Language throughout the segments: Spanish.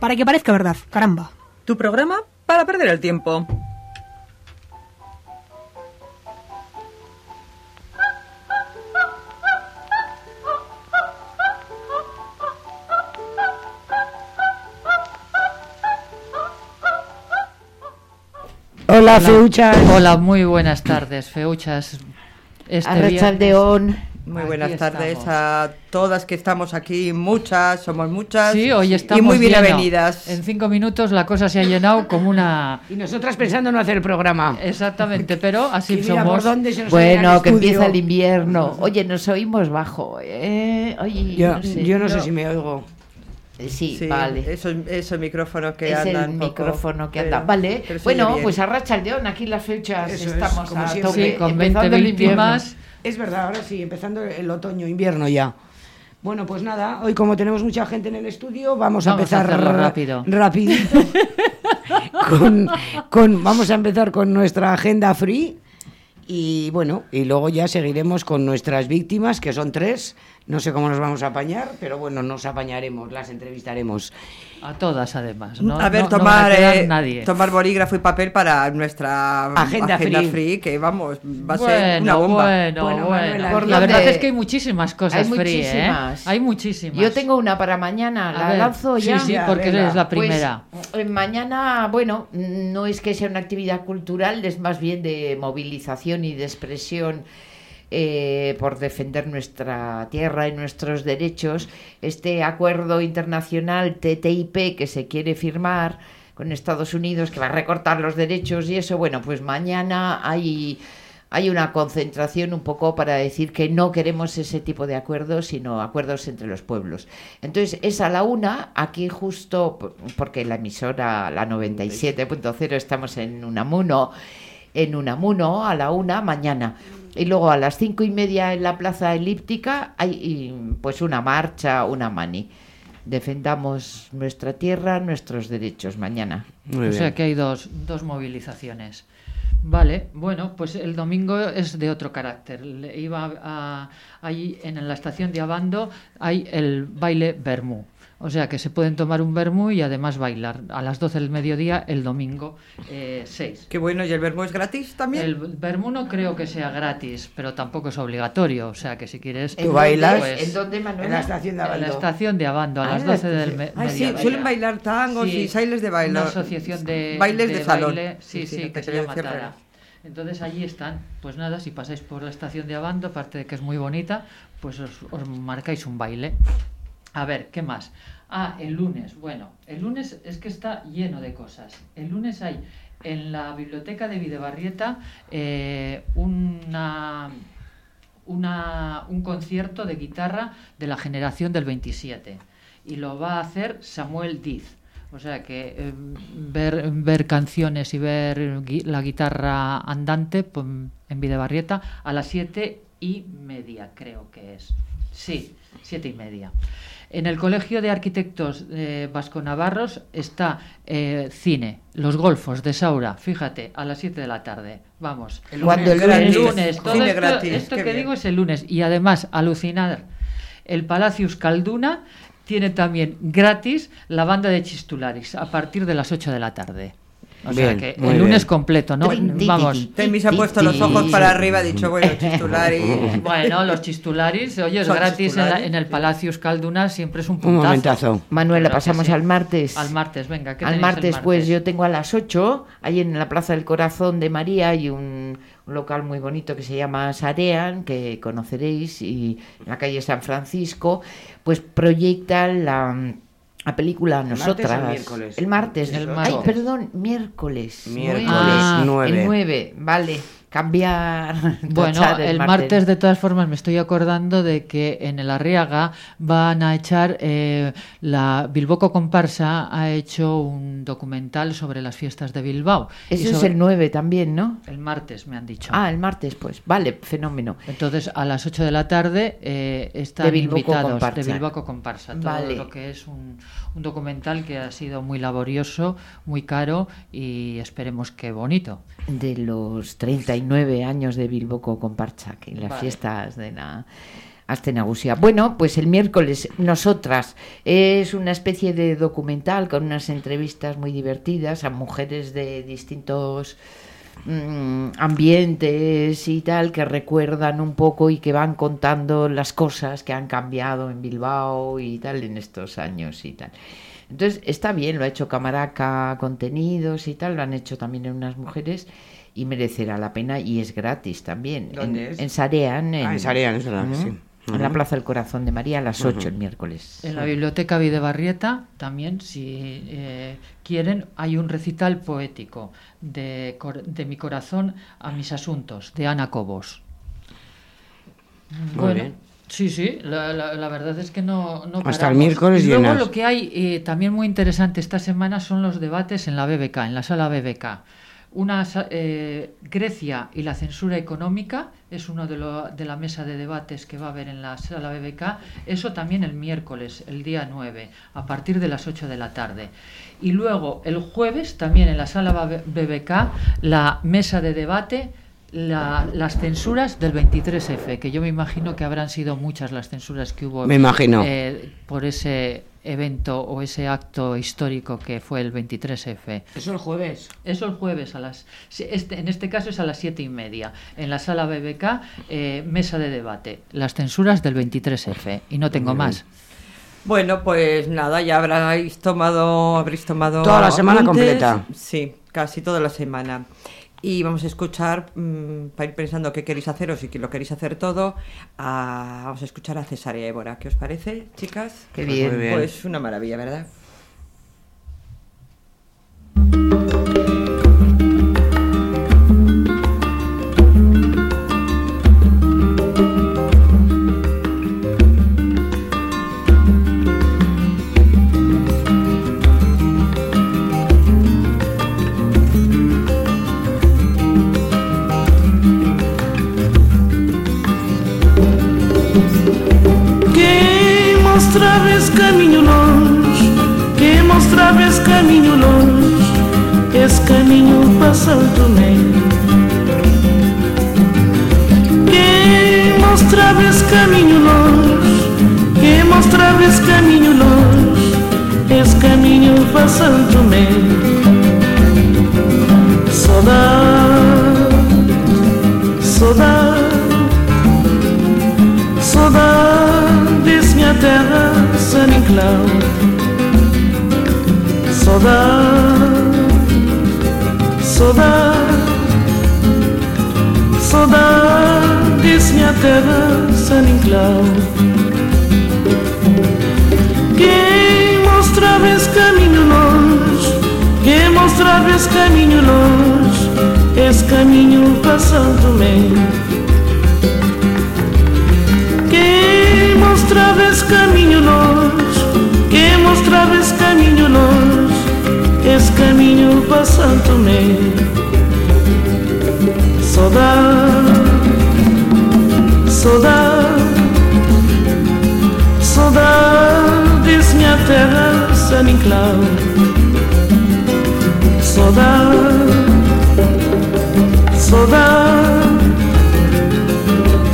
para que parezca verdad, caramba. Tu programa para perder el tiempo. Hola, Feuchas. Hola, muy buenas tardes, Feuchas. Este viernes-. Muy Aquí buenas tardes estamos. a todas que estamos aquí, muchas, somos muchas. Sí, hoy estamos Y muy bien lleno. avenidas. En cinco minutos la cosa se ha llenado como una... Y nosotras pensando no hacer el programa. Exactamente, pero así por somos. dónde se nos Bueno, que empieza el invierno. Oye, nos oímos bajo. ¿eh? Oye, Yo, no sé, yo no sé yo- si me oigo. Eh, Sí, Sí, vale. Esos, esos micrófonos que es andan. el poco, micrófono que pero- anda. Vale. pero Bueno, bien. pues arracha el león. Aquí las fechas Eso es, estamos como a siempre. Sí, con 20 empezando el invierno. víctimas. Es verdad, ahora sí, empezando el otoño, invierno ya. Bueno, pues nada, hoy como tenemos mucha gente en el estudio, vamos, a Vamos empezar rápido. rapidito. con, con- vamos a empezar con nuestra agenda free y bueno, y luego ya seguiremos con nuestras víctimas, que son tres. No sé cómo nos vamos a apañar, pero bueno, nos apañaremos, las entrevistaremos. A todas, además. No, a ver, no- no tomar, va a quedar eh, nadie. tomar bolígrafo y papel para nuestra Agenda free. que vamos, va a bueno, ser una bomba. bueno, Bueno, bueno. Manuela, ¿por La verdad es que hay muchísimas cosas Hay free, ¿eh? Hay muchísimas. Yo tengo una para mañana. ¿La ver, lanzo ya? Sí, sí, Ya, porque venga. eres la Pues, primera. eh, mañana, bueno, no es que sea una actividad cultural, es más bien de movilización y de expresión eh, por defender nuestra tierra y nuestros derechos. Este acuerdo internacional TTIP que se quiere firmar con Estados Unidos, que va a recortar los derechos y eso, bueno, pues mañana hay hay una concentración un poco para decir que no queremos ese tipo de acuerdos, sino acuerdos entre los pueblos. Entonces, es a la una, aquí justo, porque la emisora, la 97.0, estamos en Unamuno, en Unamuno, a la una, mañana. Y luego a las cinco y media en la plaza elíptica hay y, pues una marcha, una mani. Defendamos nuestra tierra, nuestros derechos mañana. o sea que hay dos, dos movilizaciones. Vale, bueno, pues el domingo es de otro carácter. Le- Iba a, ahí en la estación de Abando hay el baile Bermú. O sea que se pueden tomar un Bermú y además bailar a las 12 del mediodía el domingo eh, 6. Qué bueno, ¿y el verbo es gratis también? El Bermú no creo que sea gratis, pero tampoco es obligatorio. O sea que si quieres. ¿En bailas? Pues, ¿En dónde, Manuela? En la estación de en la Abando. estación de Abando a Ah, las en la 12 del me- Ay, sí, mediodía. suelen bailar tangos y bailes de baile. Una asociación de, Bailes de, salón. baile, sí, sí, que se llama Tara. Entonces allí están. Pues nada, si pasáis por la estación de Abando, aparte de que es muy bonita, pues os, os marcáis un baile. A ver, ¿qué más? Ah, el lunes. Bueno, el lunes es que está lleno de cosas. El lunes hay en la biblioteca de Videbarrieta eh, una, una, un concierto de guitarra de la generación del 27 y lo va a hacer Samuel Diz. O sea que eh, ver, canciones y ver la guitarra andante pues, en Videbarrieta a las siete y media, creo que es. Sí, siete y media. En el Colegio de Arquitectos eh, Vasco Navarros está eh, cine, Los Golfos de Saura, fíjate, a las 7 de la tarde. Vamos. El Cuando el lunes, todo Cine esto, gratis, esto qué que bien. digo es el lunes. Y además, alucinar. el Palacio Euskalduna tiene también gratis la banda de Chistularis a partir de las 8 de la tarde. O sea que el lunes bien. completo, ¿no? Vamos. Temis ha puesto los ojos para arriba, ha dicho, bueno, titular y... Bueno, los chistularis, oye, es gratis en, la- chistularis, en el. Palacio Euskalduna, siempre es un Un puntazo. momentazo. Manuela, pasamos sí. al martes. Al martes, venga, ¿qué Al martes, pues yo tengo a las 8, ahí en la Plaza del Corazón de María hay un, un local muy bonito que se llama Sarean, que conoceréis, y en la calle San Francisco, pues proyectan la, la película Nosotras. el miércoles? El martes. El Ay, martes. perdón, miércoles. Miércoles Ah, nueve. El 9, vale. Cambiar. Bueno, el martes. de todas formas me estoy acordando de que en el Arriaga van a echar eh, la Bilboco Comparsa ha hecho un documental sobre las fiestas de Bilbao. Eso es el 9 también, ¿no? el martes me han dicho. Ah, el martes, pues. Vale, fenómeno. Entonces, a las 8 de la tarde eh, están De invitados Comparsa. de Bilboco Comparsa. Todo Vale. lo que es un, un documental que ha sido muy laborioso, muy caro y esperemos que bonito. de los 39 años de Bilboco con Parchak y las Vale. fiestas de la Astenagusia. Bueno, pues el miércoles, Nosotras, es una especie de documental con unas entrevistas muy divertidas a mujeres de distintos mm, ambientes y tal que recuerdan un poco y que van contando las cosas que han cambiado en Bilbao y tal en estos años y tal. Entonces está bien, lo ha hecho Camaraca Contenidos y tal, lo han hecho también en unas mujeres y merecerá la pena y es gratis también. ¿Dónde en, es? en Sarean, en, Ah, en Sarean, es verdad, sí. en la. Plaza del Corazón de María a las 8 el miércoles. En la biblioteca Videbarrieta también, si eh, quieren, hay un recital poético de, de mi corazón a mis asuntos, de Ana Cobos. Muy bien. Sí, sí, la, la- la verdad es que no, no Hasta el miércoles Y luego llenas. lo que hay eh, también muy interesante esta semana son los debates en la BBK, en la sala BBK. Una, eh, Grecia y la censura económica es uno de, lo- de la mesa de debates que va a haber en la sala BBK. Eso también el miércoles, el día 9, a partir de las 8 de la tarde. Y luego el jueves también en la sala BBK la mesa de debate la- las censuras del 23F, que yo me imagino que habrán sido muchas las censuras que hubo Me imagino. eh, por ese evento o ese acto histórico que fue el 23F. Eso el jueves. Eso el jueves a las este, en este caso es a las siete y media en la sala BBK eh, mesa de debate las censuras del 23F y no tengo más. Bueno, pues nada, ya habréis tomado, habréis tomado Toda la semana completa. Sí, casi toda la semana. Y vamos a escuchar, mm, para ir pensando qué queréis hacer o si lo queréis hacer todo, a- vamos a escuchar a Cesárea Évora. ¿Qué os parece, chicas? Qué Pues bien. muy bien. Pues una maravilla, ¿verdad? Esse caminho para Santo Tomé. Quem mostrava esse caminho longe, quem mostrava esse caminho longe, esse caminho para Santo Tomé. Saudade, saudade. Saudades, minha terra, San Inclau Saudade, saudade Saudades, minha terra, San Inclau Quem mostrava esse caminho longe Quem mostrava esse caminho longe Esse caminho Tomé quem mostrava esse caminho longe, quem mostrava esse caminho longe, esse caminho para Santo Tomé. Saudade, saudade, saudades, minha terra, San Inclau. Saudade, saudade.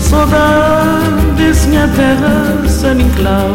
Saudades, minha terra, Saminclau.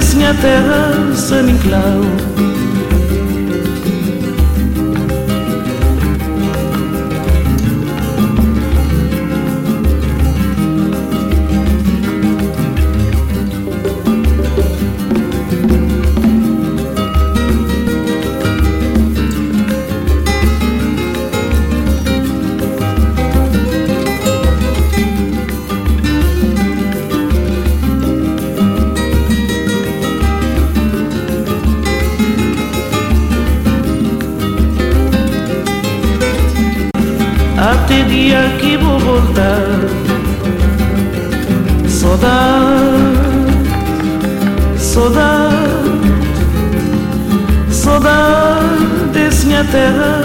minha terra, San Inclau. Voltar. Saudade, saudade, minha terra.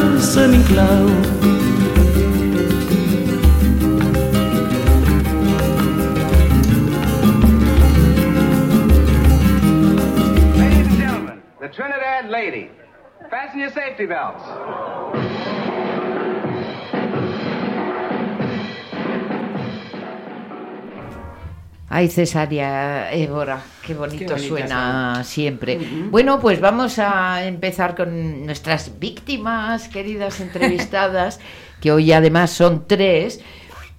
Ladies and gentlemen, the Trinidad Lady. Fasten your safety belts. Ay, Cesárea Évora, qué bonito Qué bonitas suena siempre. Bueno, pues vamos a empezar con nuestras víctimas, queridas entrevistadas, que hoy además son tres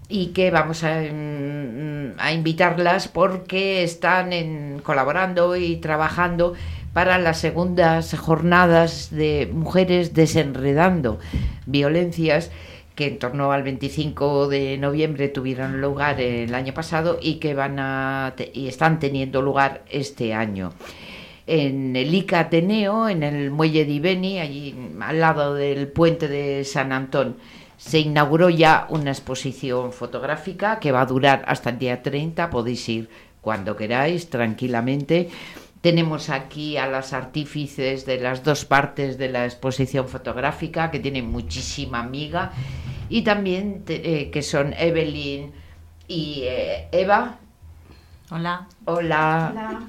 y que vamos a, mm, a invitarlas porque están en- colaborando y trabajando para las segundas jornadas de Mujeres Desenredando Violencias que en torno al 25 de noviembre tuvieron lugar el año pasado y que van a y están teniendo lugar este año. En el ICA Ateneo, en el muelle de Ibeni, allí al lado del puente de San Antón, se inauguró ya una exposición fotográfica que va a durar hasta el día 30, podéis ir cuando queráis, tranquilamente. Tenemos aquí a las artífices de las dos partes de la exposición fotográfica, que tienen muchísima amiga, y también te- eh, que son Evelyn y eh, Eva. Hola. Hola.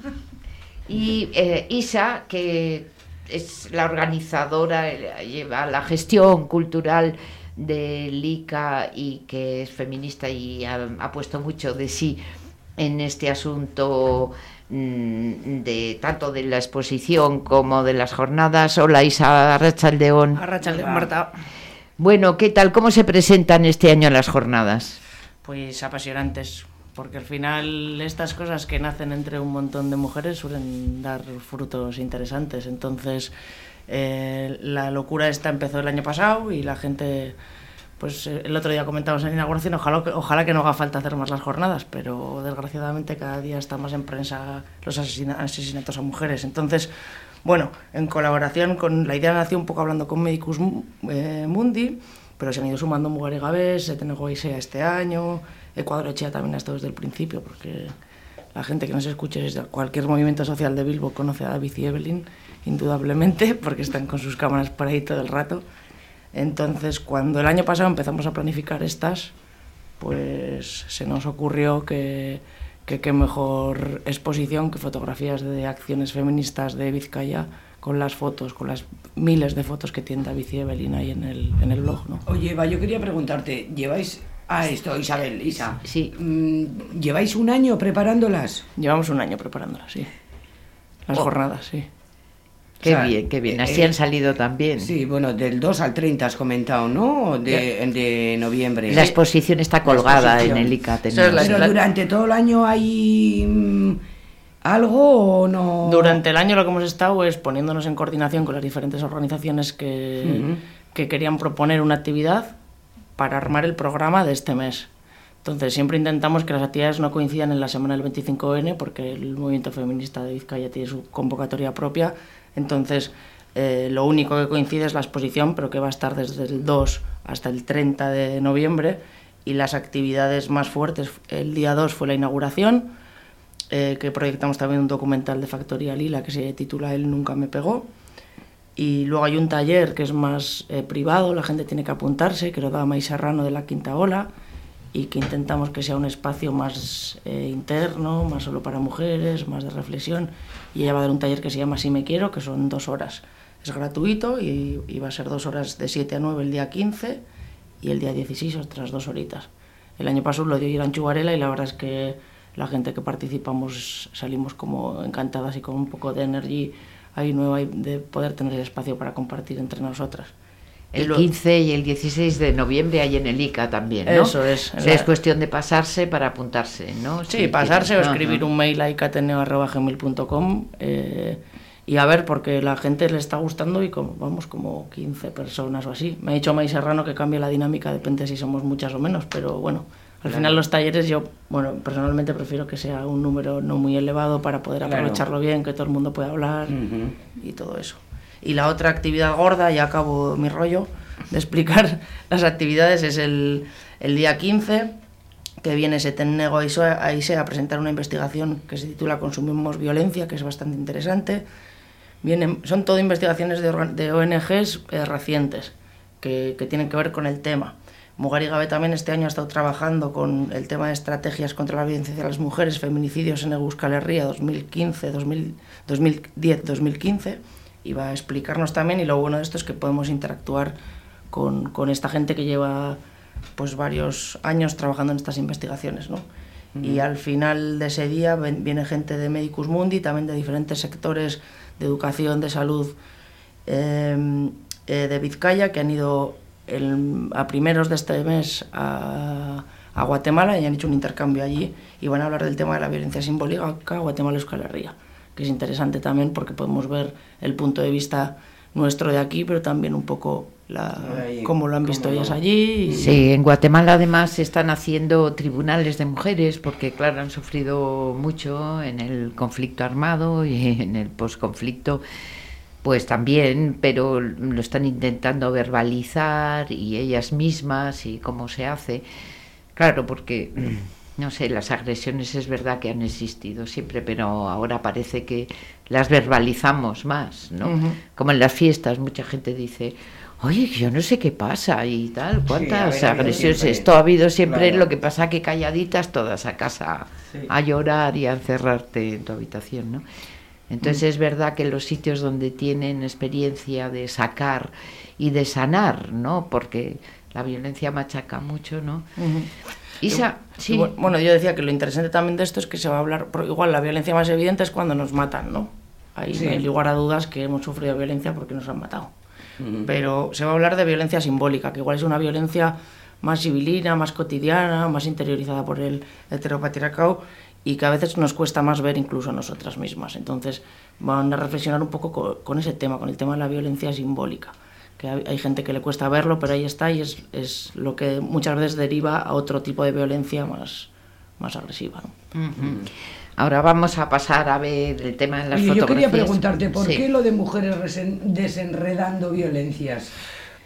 Y eh, Isa, que es la organizadora, eh, lleva la gestión cultural del ICA y que es feminista y ha, ha puesto mucho de sí en este asunto mm, de tanto de la exposición como de las jornadas. Hola Isa Arrachaldeón. Arrachaldeón, Marta. Bueno, ¿qué tal? ¿Cómo se presentan este año las jornadas? Pues apasionantes, porque al final estas cosas que nacen entre un montón de mujeres suelen dar frutos interesantes. Entonces, eh, la locura esta empezó el año pasado y la gente, pues eh, el otro día comentamos en inauguración, ojalá, que- ojalá que no haga falta hacer más las jornadas, pero desgraciadamente cada día está más en prensa los asesina- asesinatos a mujeres. Entonces, bueno, en colaboración con la idea nació un poco hablando con Medicus Mu- eh, Mundi, pero se han ido sumando Mugares Gabés, Etenego Isea este año, Ecuador Echea también ha estado desde el principio, porque la gente que nos escuche desde cualquier movimiento social de Bilbo conoce a David y Evelyn, indudablemente, porque están con sus cámaras por ahí todo el rato. Entonces, cuando el año pasado empezamos a planificar estas, pues se nos ocurrió que que qué mejor exposición que fotografías de acciones feministas de Vizcaya con las fotos, con las miles de fotos que tiene David y Evelyn ahí en el, en el blog, ¿no? Oye, Eva, yo quería preguntarte, ¿lleváis... Ah, esto, Isabel, Isa. Sí. Mm, ¿Lleváis un año preparándolas? Llevamos un año preparándolas, sí. Las Oh. jornadas, sí. Qué O sea, bien, qué bien. Así eh, han salido también. Sí, bueno, del 2 al 30 has comentado, ¿no? De, de noviembre. La exposición está colgada exposición. en el ICA Pero durante todo el año hay mm, algo o no. Durante el año lo que hemos estado es poniéndonos en coordinación con las diferentes organizaciones que, Ujú. que querían proponer una actividad para armar el programa de este mes. Entonces siempre intentamos que las actividades no coincidan en la semana del 25N porque el movimiento feminista de Vizcaya tiene su convocatoria propia. Entonces eh, lo único que coincide es la exposición, pero que va a estar desde el 2 hasta el 30 de noviembre y las actividades más fuertes, el día 2 fue la inauguración, eh, que proyectamos también un documental de Factoría Lila que se titula Él nunca me pegó. Y luego hay un taller que es más eh, privado, la gente tiene que apuntarse, que lo da May Serrano de la Quinta Ola y que intentamos que sea un espacio más eh, interno, más solo para mujeres, más de reflexión. Y ella va a dar un taller que se llama Si me quiero, que son dos horas. Es gratuito y, y va a ser dos horas de 7 a 9 el día 15 y el día 16 otras dos horitas. El año pasado lo dio Irán Chugarela y la verdad es que la gente que participamos salimos como encantadas y con un poco de energía ahí nueva de poder tener el espacio para compartir entre nosotras. El lo- 15 y el 16 de noviembre hay en el ICA también, ¿no? Eso es. O sea, es cuestión de pasarse para apuntarse, ¿no? Sí, pasarse o escribir un mail a icateneo.gmail.com eh, y a ver, porque la gente le está gustando y como, vamos como 15 personas o así. Me ha dicho May Serrano que cambia la dinámica, depende si somos muchas o menos, pero bueno, al Claro. final los talleres yo, bueno, personalmente prefiero que sea un número no muy elevado para poder Claro. aprovecharlo bien, que todo el mundo pueda hablar y todo eso. Y la otra actividad gorda, ya acabo mi rollo de explicar las actividades, es el, el día 15, que viene Setennego Aise a presentar una investigación que se titula Consumimos violencia, que es bastante interesante. Vienen, son todo investigaciones de, de ONGs eh, recientes que, que tienen que ver con el tema. Mugar y Gabe también este año ha estado trabajando con el tema de estrategias contra la violencia hacia las mujeres, feminicidios en Euskal Herria 2015, 2000 2010-2015 y va a explicarnos también y lo bueno de esto es que podemos interactuar con, con esta gente que lleva pues varios años trabajando en estas investigaciones, ¿no? Y al final de ese día ven- viene gente de Medicus Mundi, también de diferentes sectores de educación, de salud, eh, eh, de Vizcaya, que han ido el- a primeros de este mes a, a Guatemala y han hecho un intercambio allí y van a hablar del tema de la violencia simbólica Guatemala-Euskal Herria, que es interesante también porque podemos ver el punto de vista nuestro de aquí, pero también un poco la, cómo lo han visto ellas allí. y- Sí, en Guatemala además se están haciendo tribunales de mujeres porque, claro, han sufrido mucho en el conflicto armado y en el posconflicto, pues también, pero lo están intentando verbalizar y ellas mismas y cómo se hace. Claro, porque, no sé, las agresiones es verdad que han existido siempre, pero ahora parece que las verbalizamos más, ¿no? Como en las fiestas, mucha gente dice, oye, yo no sé qué pasa y tal, cuántas agresiones. siempre. Esto ha habido siempre, Claro. lo que pasa que calladitas todas a casa Sí. a llorar y a encerrarte en tu habitación, ¿no? Entonces es verdad que los sitios donde tienen experiencia de sacar y de sanar, ¿no? Porque la violencia machaca mucho, ¿no? Isa, Y sí. bu- Bueno, yo decía que lo interesante también de esto es que se va a hablar, igual la violencia más evidente es cuando nos matan, ¿no? Ahí Sí. no hay lugar a dudas que hemos sufrido violencia porque nos han matado. Pero se va a hablar de violencia simbólica, que igual es una violencia más civilina, más cotidiana, más interiorizada por el heteropatriarcado y que a veces nos cuesta más ver incluso a nosotras mismas. Entonces van a reflexionar un poco co- con, ese tema, con el tema de la violencia simbólica. Que hay, hay gente que le cuesta verlo, pero ahí está y es, es lo que muchas veces deriva a otro tipo de violencia más, más agresiva. Ahora vamos a pasar a ver el tema de las Oye, yo quería preguntarte, ¿por Sí. qué lo de mujeres desenredando violencias?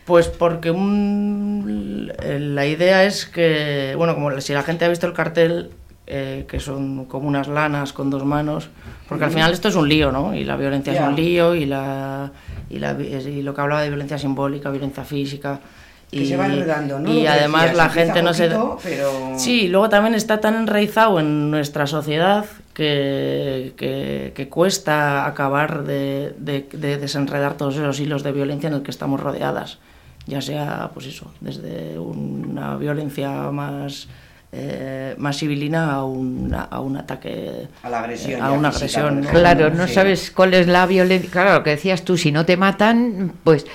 Pues porque un- la idea es que, bueno, como si la gente ha visto el cartel, eh, que son como unas lanas con dos manos, porque al final esto es un lío, ¿no? Y la violencia Ya. es un lío y, la, y, la, y lo que hablaba de violencia simbólica, violencia física. Que y, se va enredando, ¿no? Y además decías, la gente no se... poquito, pero- Sí, luego también está tan enraizado en nuestra sociedad que, que, que cuesta acabar de, de- de desenredar todos esos hilos de violencia en el que estamos rodeadas. Ya sea, pues eso, desde una violencia más, eh, más civilina a, una- a un ataque... A la agresión, A una agresión. Claro, no Sí. sabes cuál es la violencia. Claro, lo que decías tú, si no te matan, pues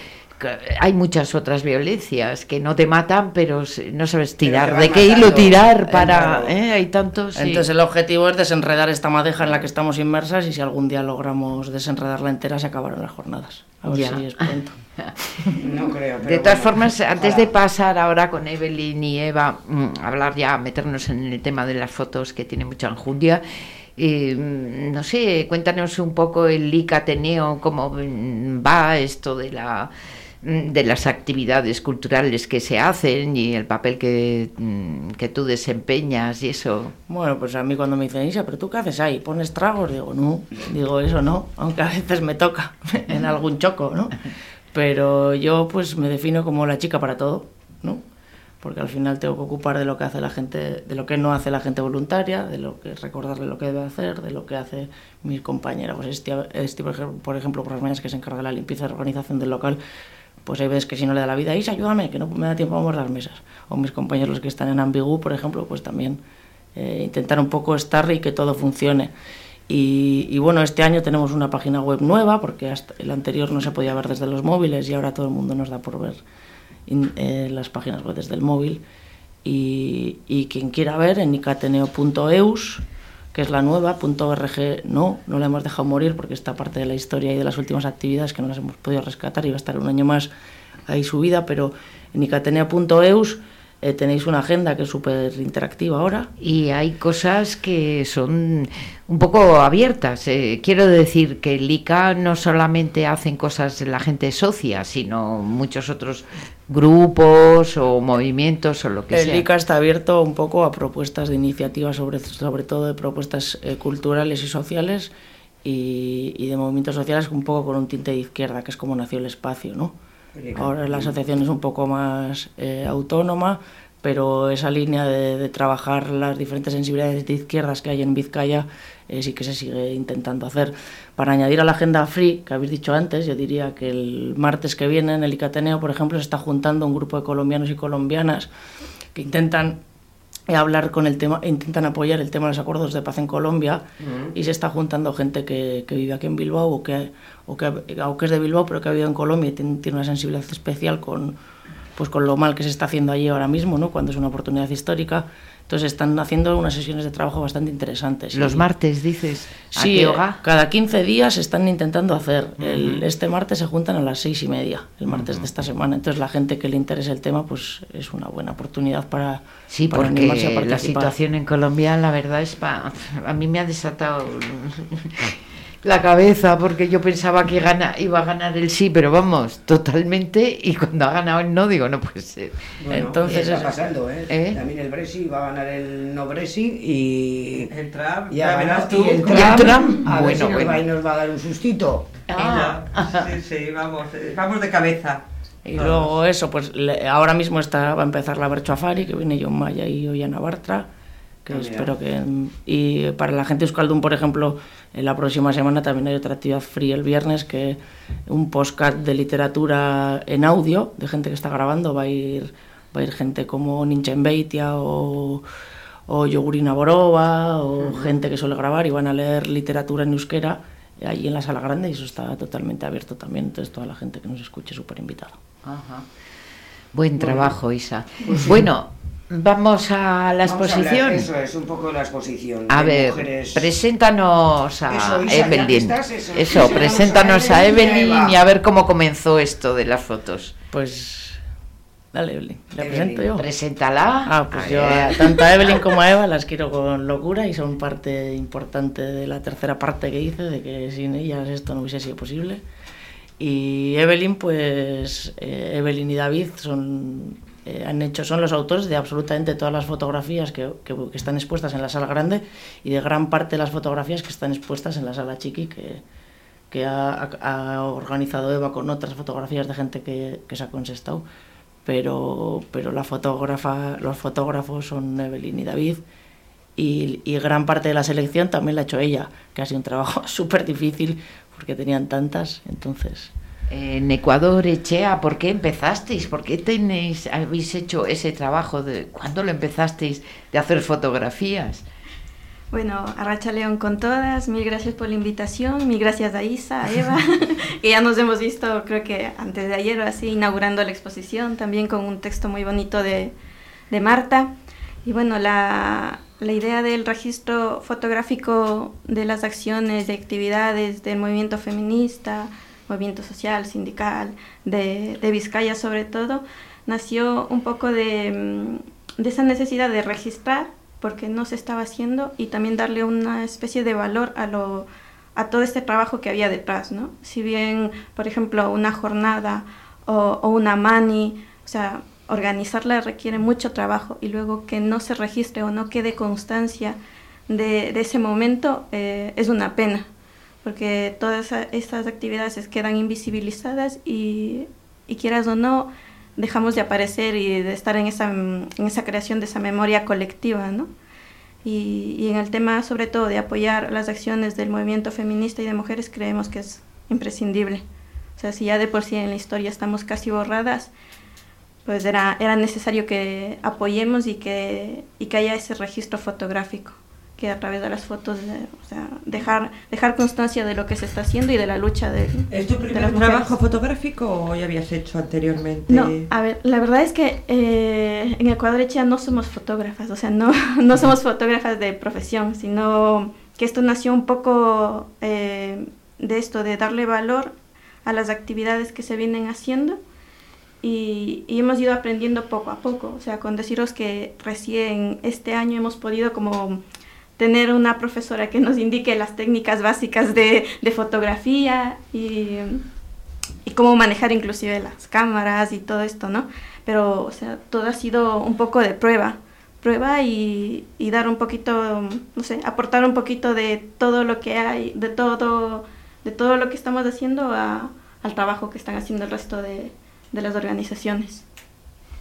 hay muchas otras violencias que no te matan, pero no sabes tirar. ¿De qué hilo tirar para.? ¿eh? Hay tantos. sí. Entonces el objetivo es desenredar esta madeja en la que estamos inmersas y si algún día logramos desenredarla entera se acabarán las jornadas. A ver Ya. si es pronto. No creo. pero De todas bueno, formas, antes de pasar ahora con Evelyn y Eva, mm, hablar ya, meternos en el tema de las fotos que tiene mucha enjundia, eh, mm, no sé, cuéntanos un poco el LIC Ateneo, cómo mm, va esto de la de las actividades culturales que se hacen y el papel que, mm, que tú desempeñas y eso. Bueno, pues a mí cuando me dicen, Isa, ¿pero tú qué haces ahí? ¿Pones tragos? Digo, no, digo, eso no, aunque a veces me toca en algún choco, ¿no? Pero yo pues me defino como la chica para todo, ¿no? Porque al final tengo que ocupar de lo que hace la gente, de lo que no hace la gente voluntaria, de lo que recordarle lo que debe hacer, de lo que hace mis compañeras. Pues este, este por ejemplo, por ejemplo, por las mañanas que se encarga de la limpieza y organización del local, pues hay veces que si no le da la vida, Isa, ayúdame, que no me da tiempo a las mesas. O mis compañeros los que están en Ambigu, por ejemplo, pues también eh, intentar un poco estar y que todo funcione. Y, bueno, este año tenemos una página web nueva, porque el anterior no se podía ver desde los móviles y ahora todo el mundo nos da por ver eh, las páginas web desde el móvil. Y, y quien quiera ver en icateneo.eus, que es la nueva, .org no, no la hemos dejado morir porque esta parte de la historia y de las últimas actividades que no las hemos podido rescatar y va a estar un año más ahí subida, pero en icateneo.eus eh, tenéis una agenda que es súper interactiva ahora. Y hay cosas que son un poco abiertas. Eh, quiero decir que el ICA no solamente hacen cosas la gente socia, sino muchos otros grupos o movimientos o lo que el sea. El ICA está abierto un poco a propuestas de iniciativas, sobre, sobre todo de propuestas eh, culturales y sociales y, y de movimientos sociales un poco con un tinte de izquierda, que es como nació el espacio, ¿no? Ahora la asociación es un poco más eh, autónoma, pero esa línea de, de, trabajar las diferentes sensibilidades de izquierdas que hay en Vizcaya eh, sí que se sigue intentando hacer. Para añadir a la agenda free, que habéis dicho antes, yo diría que el martes que viene en el Icateneo, por ejemplo, se está juntando un grupo de colombianos y colombianas que intentan hablar con el tema, intentan apoyar el tema de los acuerdos de paz en Colombia uh -huh. y se está juntando gente que, que, vive aquí en Bilbao o que, o, que, o que es de Bilbao pero que ha vivido en Colombia y tiene, tiene una sensibilidad especial con, pues con lo mal que se está haciendo allí ahora mismo, ¿no? cuando es una oportunidad histórica. Entonces están haciendo unas sesiones de trabajo bastante interesantes. Los y, martes, dices. Sí, cada 15 días están intentando hacer. Uh -huh. el, este martes se juntan a las seis y media, el martes uh -huh. de esta semana. Entonces la gente que le interese el tema, pues es una buena oportunidad para, sí, para porque animarse a participar. la situación en Colombia, la verdad es pa, a mí me ha desatado la cabeza porque yo pensaba que gana, iba a ganar el sí, pero vamos, totalmente, y cuando ha ganado el no, digo, no puede ser. Bueno, Entonces está pasando, ¿eh? ¿eh? También el Brexit va a ganar el no Brexit y el Trump, ya verás tú, y el Trump, ¿Y el Trump? a bueno, ver si bueno. nos, va, y nos va a dar un sustito. Ah. Sí, sí, vamos, eh, vamos de cabeza. Y luego eso, pues le, ahora mismo está, va a empezar la Berchoafari, que viene John Maya y Ollana Bartra que espero que y para la gente de Euskaldun por ejemplo en la próxima semana también hay otra actividad free el viernes que un postcard de literatura en audio de gente que está grabando va a ir va a ir gente como Ninchen Beitia o o Yogurina Borova o uh -huh. gente que suele grabar y van a leer literatura en euskera allí en la sala grande y eso está totalmente abierto también entonces toda la gente que nos escuche súper invitada Ajá. Buen trabajo, Isa. Pues bueno, Vamos a la exposición. A eso es, un poco la exposición. A ver, mujeres... preséntanos a eso, Isa, Evelyn. Estás, eso, eso preséntanos a Evelyn, a Evelyn y a ver cómo comenzó esto de las fotos. Pues. Dale, Evelyn. ¿La Evelyn, presento yo? Preséntala. Ah, pues a yo a, tanto a Evelyn como a Eva las quiero con locura y son parte importante de la tercera parte que hice, de que sin ellas esto no hubiese sido posible. Y Evelyn, pues. Eh, Evelyn y David son eh, han hecho, son los autores de absolutamente todas las fotografías que, que, que, están expuestas en la sala grande y de gran parte de las fotografías que están expuestas en la sala chiqui que, que ha, ha, organizado Eva con otras fotografías de gente que, que se ha consestado. Pero, pero la fotógrafa, los fotógrafos son Evelyn y David y, y gran parte de la selección también la ha hecho ella, que ha sido un trabajo súper difícil porque tenían tantas, entonces... En Ecuador, Echea, ¿por qué empezasteis? ¿Por qué tenéis, habéis hecho ese trabajo? De, ¿Cuándo lo empezasteis de hacer fotografías? Bueno, Arracha León con todas, mil gracias por la invitación, mil gracias a Isa, a Eva, que ya nos hemos visto creo que antes de ayer o así, inaugurando la exposición, también con un texto muy bonito de, de Marta. Y bueno, la, la idea del registro fotográfico de las acciones, de actividades del movimiento feminista, movimiento social, sindical, de, de Vizcaya sobre todo, nació un poco de, de, esa necesidad de registrar, porque no se estaba haciendo, y también darle una especie de valor a, lo, a todo este trabajo que había detrás. ¿no? Si bien, por ejemplo, una jornada o, o una mani, o sea, organizarla requiere mucho trabajo y luego que no se registre o no quede constancia de, de ese momento eh, es una pena, porque todas estas actividades quedan invisibilizadas y, y quieras o no, dejamos de aparecer y de estar en esa, en esa creación de esa memoria colectiva, ¿no? Y, y en el tema sobre todo de apoyar las acciones del movimiento feminista y de mujeres creemos que es imprescindible. O sea, si ya de por sí en la historia estamos casi borradas, pues era, era necesario que apoyemos y que, y que haya ese registro fotográfico, que a través de las fotos, de- o sea, dejar, dejar constancia de lo que se está haciendo y de la lucha de, ¿Es tu de primer las mujeres. trabajo fotográfico o ya habías hecho anteriormente? No, a ver, la verdad es que eh, en Ecuador no somos fotógrafas, o sea, no, no somos fotógrafas de profesión, sino que esto nació un poco eh, de esto, de darle valor a las actividades que se vienen haciendo y, y hemos ido aprendiendo poco a poco, o sea, con deciros que recién este año hemos podido como tener una profesora que nos indique las técnicas básicas de, de fotografía y, y cómo manejar inclusive las cámaras y todo esto, ¿no? Pero, o sea, todo ha sido un poco de prueba, prueba y, y dar un poquito, no sé, aportar un poquito de todo lo que hay, de todo, de todo lo que estamos haciendo a- al trabajo que están haciendo el resto de, de las organizaciones.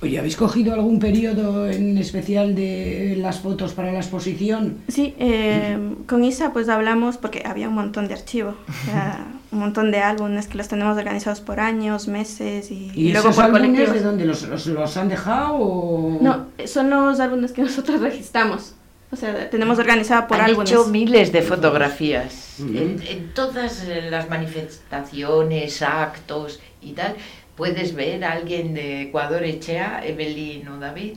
Oye, ¿habéis cogido algún periodo en especial de las fotos para la exposición? Sí, eh, con Isa pues hablamos porque había un montón de archivos, o sea, un montón de álbumes que los tenemos organizados por años, meses y, ¿Y, y luego esos por álbumes colectivos. de dónde los, los, los han dejado? O... No, son los álbumes que nosotros registramos. O sea, tenemos organizado por Han álbumes. hecho miles de fotografías en, en todas las manifestaciones, actos y tal. Puedes ver a alguien de Ecuador, Echea, Evelyn o David,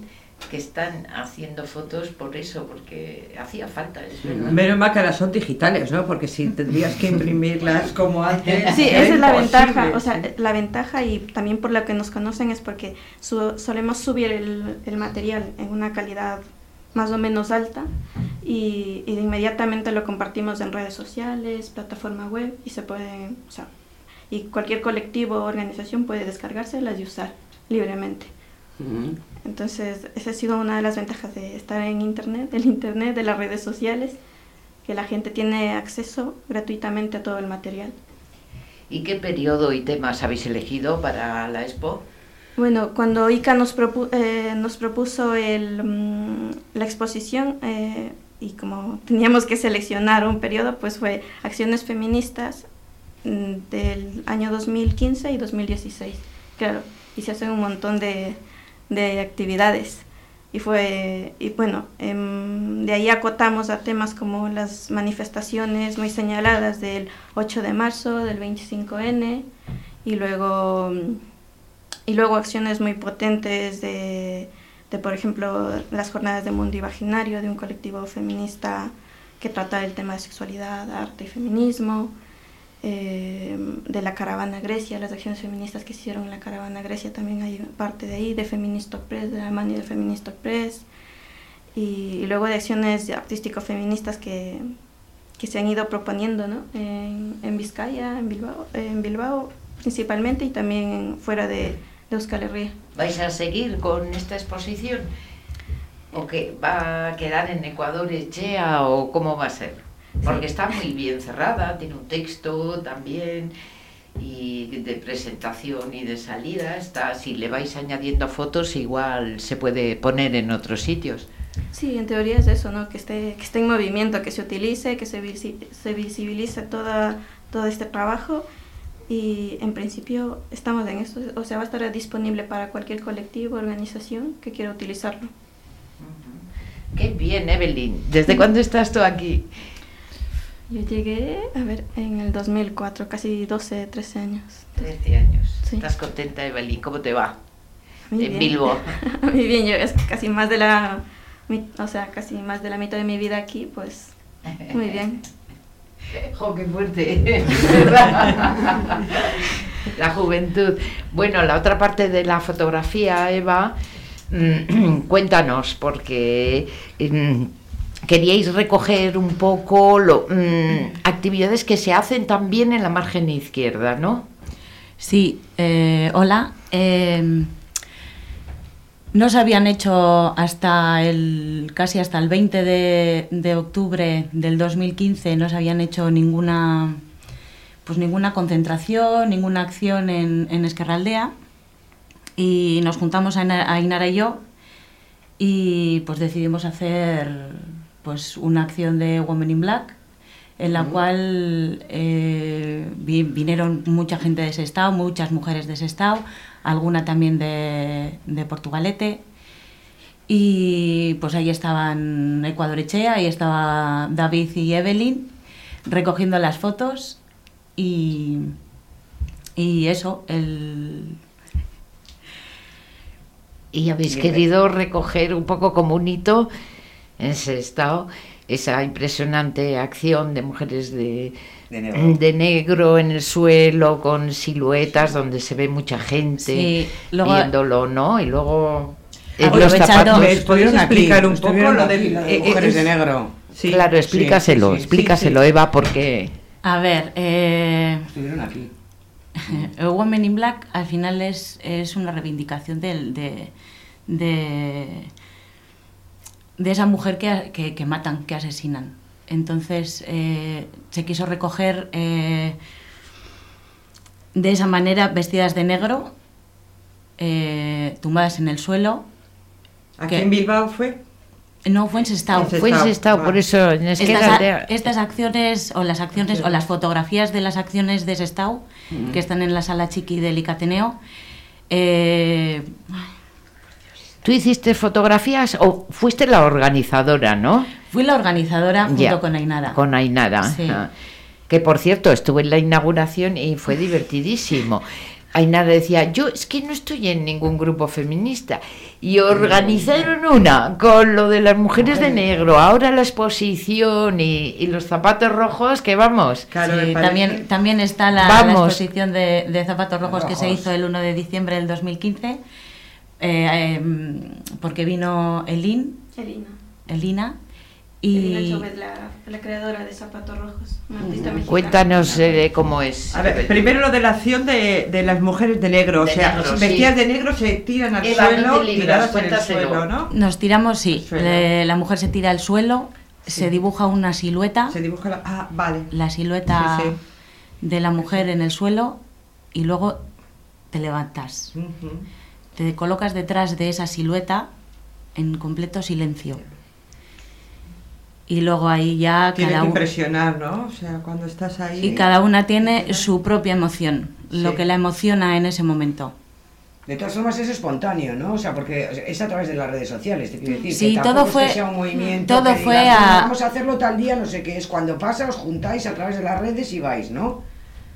que están haciendo fotos por eso, porque hacía falta, es verdad. Menos mal que ahora son digitales, ¿no? Porque si tendrías que imprimirlas como antes. Sí, esa es la imposible, ventaja. O sea, la ventaja y también por lo que nos conocen es porque su- solemos subir el, el material en una calidad más o menos alta y, y inmediatamente lo compartimos en redes sociales, plataforma web y se puede, o sea, y cualquier colectivo o organización puede descargárselas y usar libremente. Entonces, esa ha sido una de las ventajas de estar en Internet, del Internet, de las redes sociales, que la gente tiene acceso gratuitamente a todo el material. ¿Y qué periodo y temas habéis elegido para la expo? Bueno, cuando ICA nos, propu- eh, nos propuso el, mm, la exposición eh, y como teníamos que seleccionar un periodo, pues fue acciones feministas del año 2015 y 2016. Claro, y se hacen un montón de, de actividades. Y fue, y bueno, em, de ahí acotamos a temas como las manifestaciones muy señaladas del 8 de marzo, del 25N, y luego, mm, y luego acciones muy potentes de, de, por ejemplo, las jornadas de mundo imaginario, de un colectivo feminista que trata el tema de sexualidad, arte y feminismo, eh, de la caravana Grecia, las acciones feministas que hicieron en la caravana Grecia también hay parte de ahí, de Feminist Press, de la mani de Feminist Press, y, y luego de acciones artístico-feministas que, que se han ido proponiendo ¿no? en, en Vizcaya, en Bilbao, en Bilbao principalmente y también fuera de, de Euskal Herria. ¿Vais a seguir con esta exposición? ¿O que va a quedar en Ecuador Echea o cómo va a ser? Porque está muy bien cerrada, tiene un texto también y de presentación y de salida. Está, si le vais añadiendo fotos, igual se puede poner en otros sitios. Sí, en teoría es eso, ¿no? Que esté, que esté en movimiento, que se utilice, que se, visi- se visibilice toda, todo este trabajo y en principio estamos en esto, o sea, va a estar disponible para cualquier colectivo, organización que quiera utilizarlo. Qué bien, Evelyn. ¿Desde cuándo estás tú aquí? Yo llegué, a ver, en el 2004, casi 12, 13 años. 13 años. Sí. ¿Estás contenta, Evelyn? ¿Cómo te va? Muy en bien. Bilbo. Muy bien, yo es casi más de la, mi- o sea, casi más de la mitad de mi vida aquí, pues muy bien. ¡Jo, qué fuerte! La juventud. Bueno, la otra parte de la fotografía, Eva, mm, cuéntanos, porque mm, queríais recoger un poco lo- mm, actividades que se hacen también en la margen izquierda, ¿no? Sí, eh, hola. Eh, no se habían hecho hasta el casi hasta el 20 de, octubre del 2015 no se habían hecho ninguna pues ninguna concentración, ninguna acción en, en Esquerraldea y nos juntamos a Inara y yo y pues decidimos hacer pues una acción de Women in Black en la cual eh, vi- vinieron mucha gente de ese estado, muchas mujeres de ese estado, alguna también de, de Portugalete. Y pues ahí estaban Ecuador Echea, ahí estaba David y Evelyn recogiendo las fotos y, y eso, el, Y habéis querido recoger un poco como un hito en ese estado esa impresionante acción de mujeres de, De negro. de negro en el suelo con siluetas donde se ve mucha gente Sí, luego- viéndolo, ¿no? Y luego Aprovechando- zapatos. ¿Me podéis explicar un poco lo de eh, mujeres es- de negro. Sí. Claro, explícaselo, sí, sí, explícaselo, Eva, porque a ver, eh, Estuvieron aquí. El Women in Black al final es, es una reivindicación del- de, de, de esa mujer que, que, que matan, que asesinan. Entonces eh, se quiso recoger eh, de esa manera vestidas de negro, eh, tumbadas en el suelo. ¿Aquí que- en Bilbao fue? No, fue en Sestao. En fue en Sestao, por eso en Estas, a- estas acciones o las acciones o las fotografías de las acciones de Sestao Ujú. que están en la sala chiqui del Icateneo eh, ¿Tú hiciste fotografías o fuiste la organizadora, no? fui la organizadora junto Ya, con Ainara. Con Ainara. Sí. ah. Que por cierto, estuve en la inauguración y fue divertidísimo. Ainara decía, yo es que no estoy en ningún grupo feminista. Y organizaron una con lo de las mujeres de negro, ahora la exposición y, y los zapatos rojos, que vamos. Sí, también, también está la, la exposición de, de zapatos rojos que se Rojos. hizo el 1 de diciembre del 2015 eh, em, porque vino Elin, Elina. Elina Elina y Chauvet, la, la creadora de Zapatos Rojos, una artista mexicana. Cuéntanos eh, cómo es. A ver, primero lo de la acción de, de las mujeres de negro, De o sea, negro, vestidas sí. de negro se tiran al Eva, suelo, tiradas en el suelo, ¿no? nos tiramos, sí, le- la mujer se tira al suelo, se dibuja una silueta. Se dibuja la... Ah, vale. la silueta Sí, sí. de la mujer en el suelo y luego te levantas. Te colocas detrás de esa silueta en completo silencio. Y luego ahí ya Tiene cada que uno impresionar, ¿no? O sea, cuando estás ahí... y cada una tiene su propia emoción, lo que la emociona en ese momento. De todas formas es espontáneo, ¿no? O sea, porque es a través de las redes sociales, te quiero decir. Sí, que todo es fue- que sea un movimiento todo que fue digas, "Bueno, a- Vamos a hacerlo tal día, no sé qué es. Cuando pasa, os juntáis a través de las redes y vais, ¿no?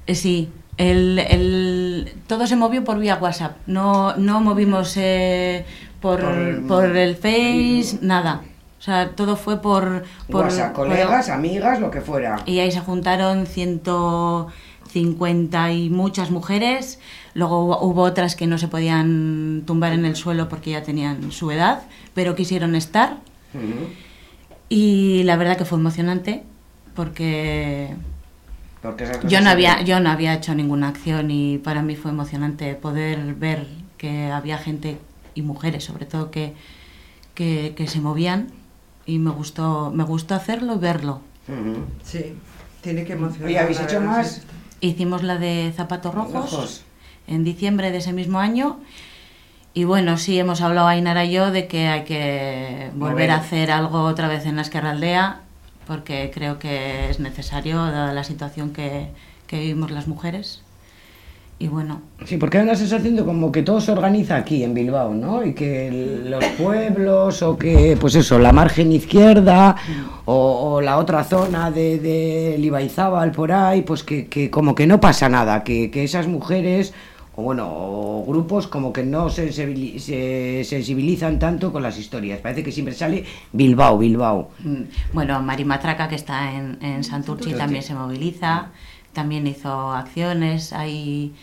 Eh, Sí, el, el- todo se movió por vía WhatsApp. No, no movimos eh, por, Por- por el Face, nada. O sea, todo fue por... por WhatsApp, por- colegas, amigas, lo que fuera. Y ahí se juntaron 150 y muchas mujeres. Luego hubo, hubo otras que no se podían tumbar en el suelo porque ya tenían su edad, pero quisieron estar. Y la verdad que fue emocionante porque Porque esas yo no había yo no había hecho ninguna acción y para mí fue emocionante poder ver que había gente y mujeres sobre todo que, que, que se movían y me gustó me gustó hacerlo y verlo. Sí, tiene que emocionar. Oye, ¿habéis hecho más? Hicimos la de zapatos rojos, Rojos. en diciembre de ese mismo año. Y bueno, sí, hemos hablado Ainara y yo de que hay que volver Mover. a hacer algo otra vez en la Esquerraldea, porque creo que es necesario, dada la situación que, vivimos las mujeres. Y bueno, Sí, porque hay una sensación de como que todo se organiza aquí en Bilbao, ¿no? Y que los pueblos o que, pues eso, la margen izquierda o, o la otra zona de, de Libaizábal por ahí, pues que, que como que no pasa nada, que, que esas mujeres o bueno, o grupos como que no se sensibilizan tanto con las historias. Parece que siempre sale Bilbao, Bilbao. Mm, Bueno, Mari Matraca, que está en, en Santurchi, Santurchi. también se moviliza, también hizo acciones. Hay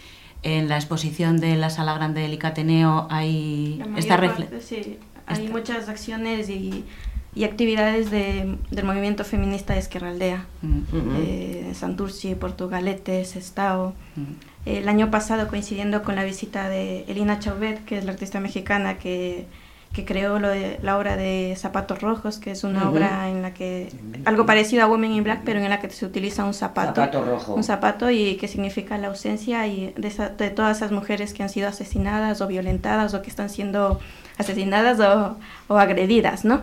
en la exposición de la Sala Grande del Icateneo hay refle- parte, sí, hay muchas acciones y y actividades de- del movimiento feminista de Esquerra Aldea. Mm. Eh, Santurci, Portugalete, Sestao. Mm. El año pasado, coincidiendo con la visita de Elina Chauvet, que es la artista mexicana que, que creó lo de- la obra de Zapatos Rojos, que es una obra en la que, algo parecido a Women in Black, pero en la que se utiliza un zapato. Zapato rojo. Un zapato y que significa la ausencia y de, esa- de todas esas mujeres que han sido asesinadas o violentadas o que están siendo asesinadas o, o agredidas, ¿no?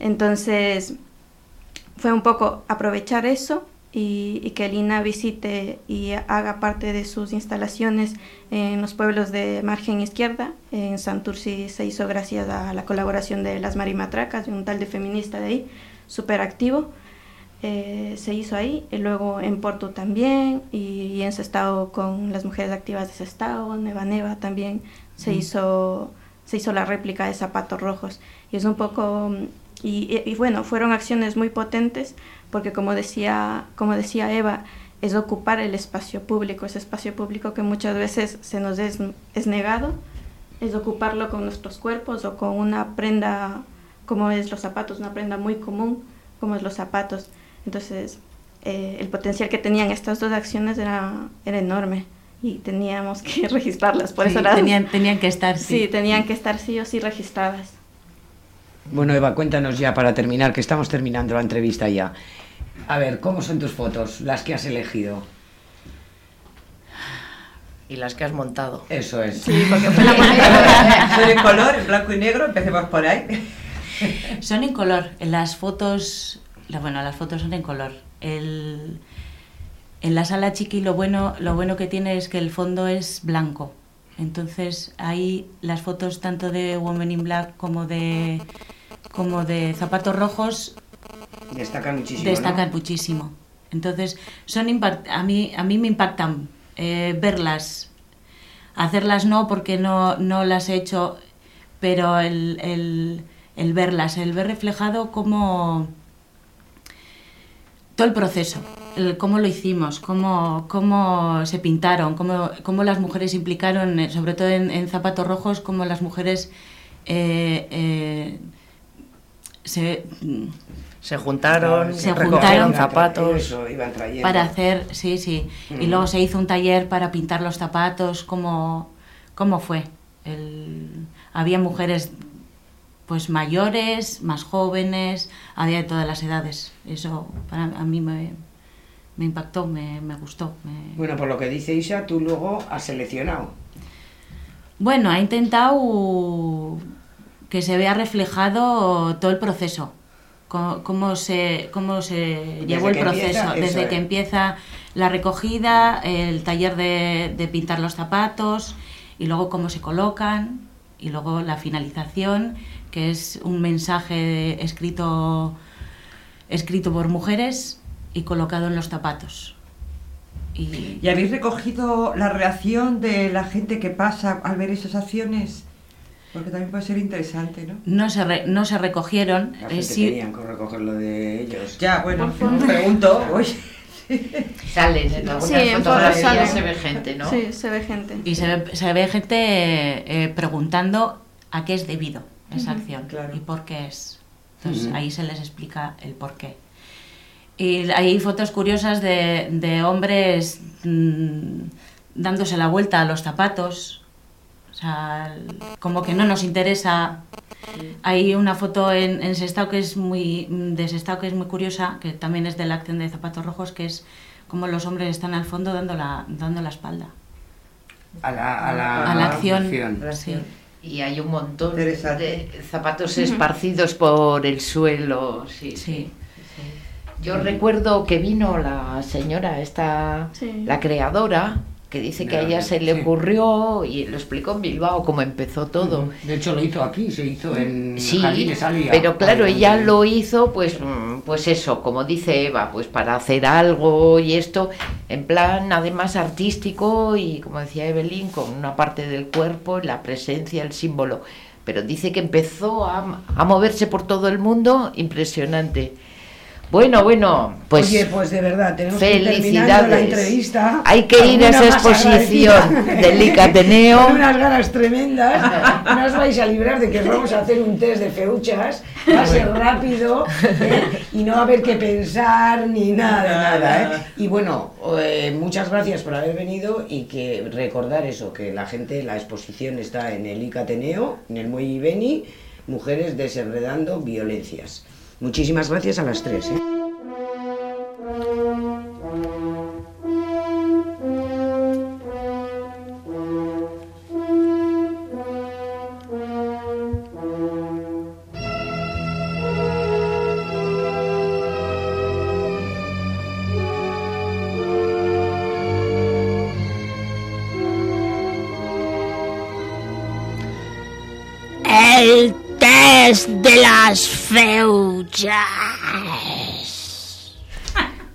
Entonces, fue un poco aprovechar eso y, y que Lina visite y haga parte de sus instalaciones en los pueblos de margen izquierda. En Santurci se hizo gracias a la colaboración de las Marimatracas, de un tal de feminista de ahí, súper activo. Eh, se hizo ahí, y luego en Porto también, y, y en Sestao con las mujeres activas de Sestao, Neva Neva también se Mm. hizo se hizo la réplica de zapatos rojos y es un poco y, bueno fueron acciones muy potentes porque como decía como decía Eva es ocupar el espacio público ese espacio público que muchas veces se nos es, es negado es ocuparlo con nuestros cuerpos o con una prenda como es los zapatos una prenda muy común como es los zapatos entonces eh, el potencial que tenían estas dos acciones era, era enorme y teníamos que registrarlas por Sí, eso las- tenían, tenían que estar, Sí, sí. tenían que estar sí o sí registradas. Bueno, Eva, cuéntanos ya para terminar, que estamos terminando la entrevista ya. A ver, ¿cómo son tus fotos, las que has elegido? Y las que has montado. Eso es. Sí, porque fue Son en color, en blanco y negro, empecemos por ahí. Son en color. En las fotos, la- bueno, las fotos son en color. El, en la sala chiqui lo bueno, lo bueno que tiene es que el fondo es blanco. Entonces ahí las fotos tanto de Woman in Black como de como de zapatos rojos Destacan muchísimo. destacan ¿no? muchísimo. Entonces, son impact- a mí a mí me impactan eh, verlas. Hacerlas no porque no, no las he hecho, pero el, el, el verlas, el ver reflejado cómo todo el proceso, el cómo lo hicimos, cómo, cómo se pintaron, cómo, cómo las mujeres implicaron, eh, sobre todo en, en zapatos rojos, cómo las mujeres eh, eh, se, Se juntaron, Se juntaron. zapatos. Eso, iban trayendo. para hacer, sí, sí. Y luego se hizo un taller para pintar los zapatos, ¿cómo, cómo fue? El, había mujeres pues mayores, más jóvenes, había de todas las edades. Eso para a mí me, me impactó, me, me gustó. me- Bueno, por lo que dice Isa, tú luego has seleccionado. Bueno, ha intentado que se vea reflejado todo el proceso, co- cómo se, cómo se llevó el empieza, proceso, eso desde es. que empieza la recogida, el taller de, de pintar los zapatos y luego cómo se colocan y luego la finalización, que es un mensaje escrito, escrito por mujeres y colocado en los zapatos. Y ¿Y habéis recogido la reacción de la gente que pasa al ver esas acciones? Porque también puede ser interesante, ¿no? no se, re- no se recogieron. Eh, gente sí- tenían que recogerlo de ellos. Ya, bueno, favor. pregunto. Uy. Salen en algunas Sí, en salen. se ve gente, ¿no? Sí, se ve gente. Y se ve, se ve gente eh, preguntando a qué es debido esa acción Claro. y por qué es. Entonces ahí se les explica el por qué. Y hay fotos curiosas de, de hombres mm, dándose la vuelta a los zapatos. O sea, como que no nos interesa. Hay una foto en, en Sestao que es muy de Sestao que es muy curiosa, que también es de la acción de zapatos rojos, que es como los hombres están al fondo dando la, dando la espalda. A la, a la, A la acción. acción. Sí. Y hay un montón de zapatos esparcidos por el suelo. Sí, Sí. Yo recuerdo que vino la señora, esta, Sí. la creadora, que dice que a ella se le Sí. ocurrió y lo explicó en Bilbao cómo empezó todo. De hecho, lo hizo aquí, se hizo en Sí, Jardines Alia. pero claro, ella lo hizo, pues, mm, pues eso, como dice Eva, pues para hacer algo y esto, en plan además artístico y como decía Evelyn, con una parte del cuerpo, la presencia, el símbolo. Pero dice que empezó a, a moverse por todo el mundo, impresionante. Bueno, bueno, pues, Oye, pues de verdad, tenemos que ir terminando felicidades. la entrevista. Hay que ir a esa exposición del Icateneo. Con unas ganas tremendas. No os vais a librar de que os vamos a hacer un test de feuchas. Va a ser rápido ¿eh? y no va a haber que pensar ni nada de nada. ¿eh? Y bueno, eh, muchas gracias por haber venido y que recordar eso, que la gente, la exposición está en el Icateneo, en el Muelle Ibeni, Mujeres desenredando violencias. Muchísimas gracias a las tres. ¿eh?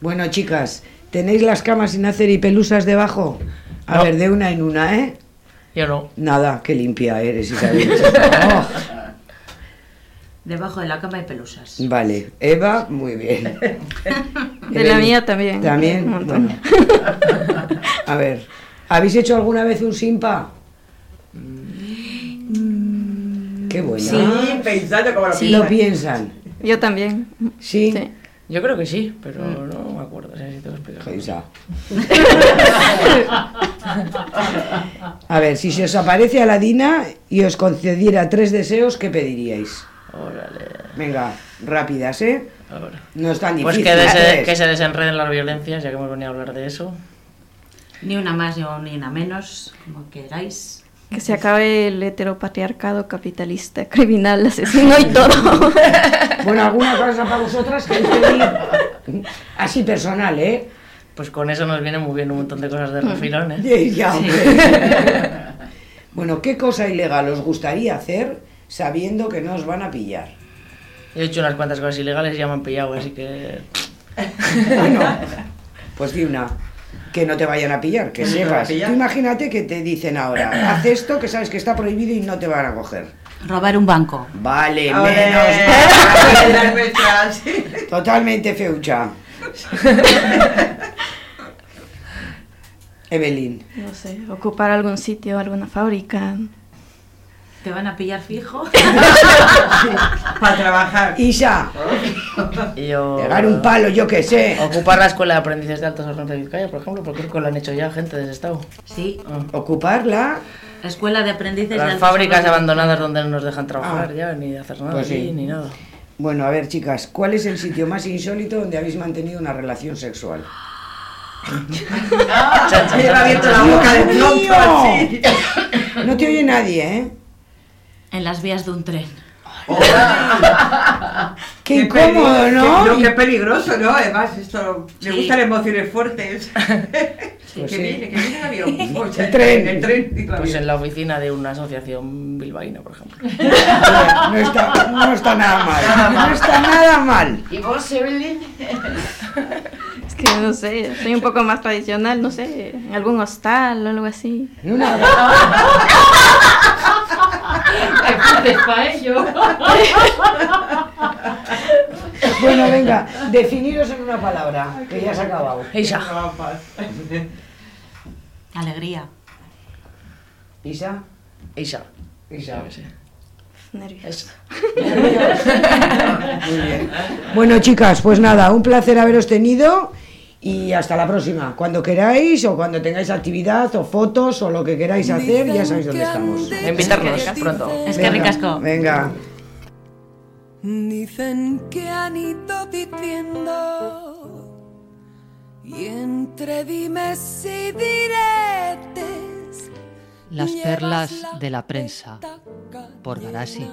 Bueno, chicas, ¿tenéis las camas sin hacer y pelusas debajo? A No. ver, de una en una, ¿eh? Yo no. Nada, qué limpia eres, Isabel. Oh, Debajo de la cama hay pelusas. vale, Eva, muy bien. De la mía también. También, Un montón. bueno. A ver, ¿habéis hecho alguna vez un simpa? Qué bueno. Sí, pensando como lo Sí. Lo piensan. Yo también. ¿Sí? Sí. Yo creo que sí, pero no me acuerdo. o sea, si tengo que explicar. Isa. A ver, si se os aparece Aladina y os concediera tres deseos, ¿qué pediríais? Órale. Venga, rápidas, ¿eh? Ahora. No es tan Pues difícil. que, dese- Tres. que se desenreden las violencias, ya que hemos venido a hablar de eso. Ni una más ni una menos, como queráis. Que se acabe el heteropatriarcado capitalista, criminal, asesino y todo. Bueno, ¿alguna cosa para vosotras que pedir? Así personal, ¿eh? Pues con eso nos viene muy bien un montón de cosas de refilón, ¿eh? Sí, ya, hombre. Bueno, ¿qué cosa ilegal os gustaría hacer sabiendo que no os van a pillar? He hecho unas cuantas cosas ilegales y ya me han pillado, así que... Bueno, pues di una. Que no te vayan a pillar, que No sepas. pillar. Tú imagínate que te dicen ahora, haz esto que sabes que está prohibido y no te van a coger. Robar un banco. Vale, menos. Totalmente feucha. Evelyn. No sé, ocupar algún sitio, alguna fábrica. ¿Te van a pillar fijo? Para trabajar. Isa, Y yo... pegar un palo, yo qué sé. Ocupar la escuela de aprendices de Altos Hornos de Vizcaya, por ejemplo, porque creo que lo han hecho ya gente de ese estado. Sí. Ocuparla. Escuela de aprendices de Las altos fábricas hornos de abandonadas donde no nos dejan trabajar Ah. ya, ni hacer nada Pues sí. ni nada. Bueno, a ver, chicas, ¿cuál es el sitio más insólito donde habéis mantenido una relación sexual? Se lleva abierto la boca de ¡Dios pronto! No te oye nadie, ¿eh? En las vías de un tren. Qué incómodo, peli- ¿no? qué- qué peligroso, ¿no? Además, esto me Sí. gustan emociones fuertes. Pues que sí. viene, que viene el avión. O sea, El tren. El tren. Pues avión. en la oficina de una asociación bilbaína, por ejemplo. No está, no está nada mal. No está nada mal. ¿Y vos, Evelyn? Es que no sé, soy un poco más tradicional, no sé, en algún hostal o algo así. En una- para ello. Bueno, venga, definiros en una palabra, que ya se ha acabado. Isa. Alegría. Isa. Isa. Isa. Nervios. Muy bien. Bueno, chicas, pues nada, un placer haberos tenido y hasta la próxima. Cuando queráis o cuando tengáis actividad o fotos o lo que queráis hacer, ya sabéis dónde estamos. Invitarnos pronto. Es que Venga, ricasco. Venga. Dicen que han ido diciendo y entre dimes y diretes Las perlas la de la prensa por Garasi.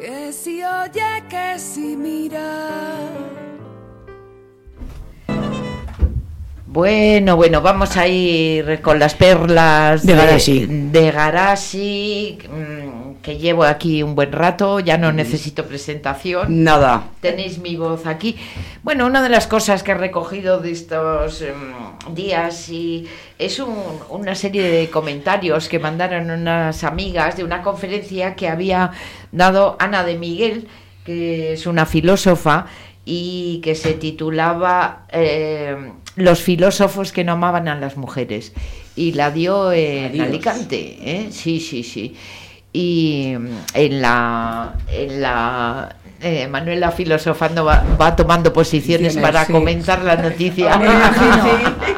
Que si oye que si mira Bueno, bueno, vamos a ir con las perlas De Garasi. de Garasi, mm, que llevo aquí un buen rato, ya no necesito presentación. Nada. Tenéis mi voz aquí. Bueno, una de las cosas que he recogido de estos em, días y es un- una serie de comentarios que mandaron unas amigas de una conferencia que había dado Ana de Miguel, que es una filósofa y que se titulaba eh, Los filósofos que no amaban a las mujeres. Y la dio en Adiós. Alicante, ¿eh? Sí, sí, sí. Y mm, en la... En la eh, Manuela filosofando va, va tomando posiciones para sí. comentar la noticia.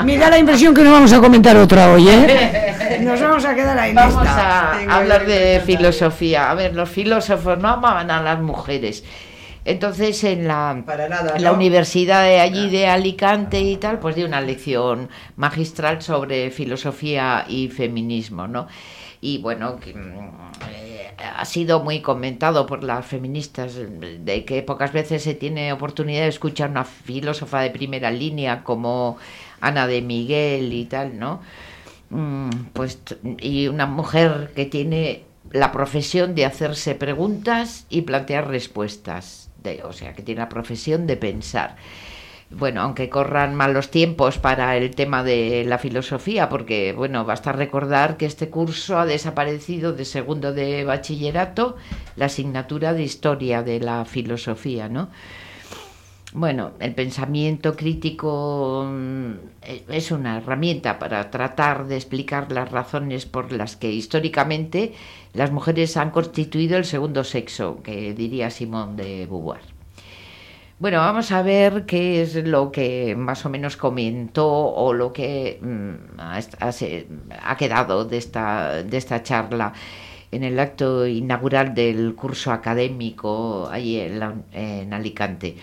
Da la impresión que no vamos a comentar otra hoy, ¿eh? Nos vamos a quedar ahí. Vamos esta. a Tengo hablar de filosofía. A ver, los filósofos no amaban a las mujeres. Entonces en la, nada, en la ¿no? universidad de allí de Alicante y tal, pues di una lección magistral sobre filosofía y feminismo, ¿no? Y bueno, que, mm, eh, ha sido muy comentado por las feministas de que pocas veces se tiene oportunidad de escuchar una filósofa de primera línea como Ana de Miguel y tal, ¿no? Mm, pues y una mujer que tiene la profesión de hacerse preguntas y plantear respuestas, de, o sea, que tiene la profesión de pensar. Bueno, aunque corran malos tiempos para el tema de la filosofía, porque, bueno, basta recordar que este curso ha desaparecido de segundo de bachillerato la asignatura de historia de la filosofía, ¿no? Bueno, el pensamiento crítico mm, es una herramienta para tratar de explicar las razones por las que históricamente las mujeres han constituido el segundo sexo, que diría Simón de Beauvoir. Bueno, vamos a ver qué es lo que más o menos comentó o lo que mm, ha, quedado de esta, de esta charla en el acto inaugural del curso académico allí en, la- en Alicante.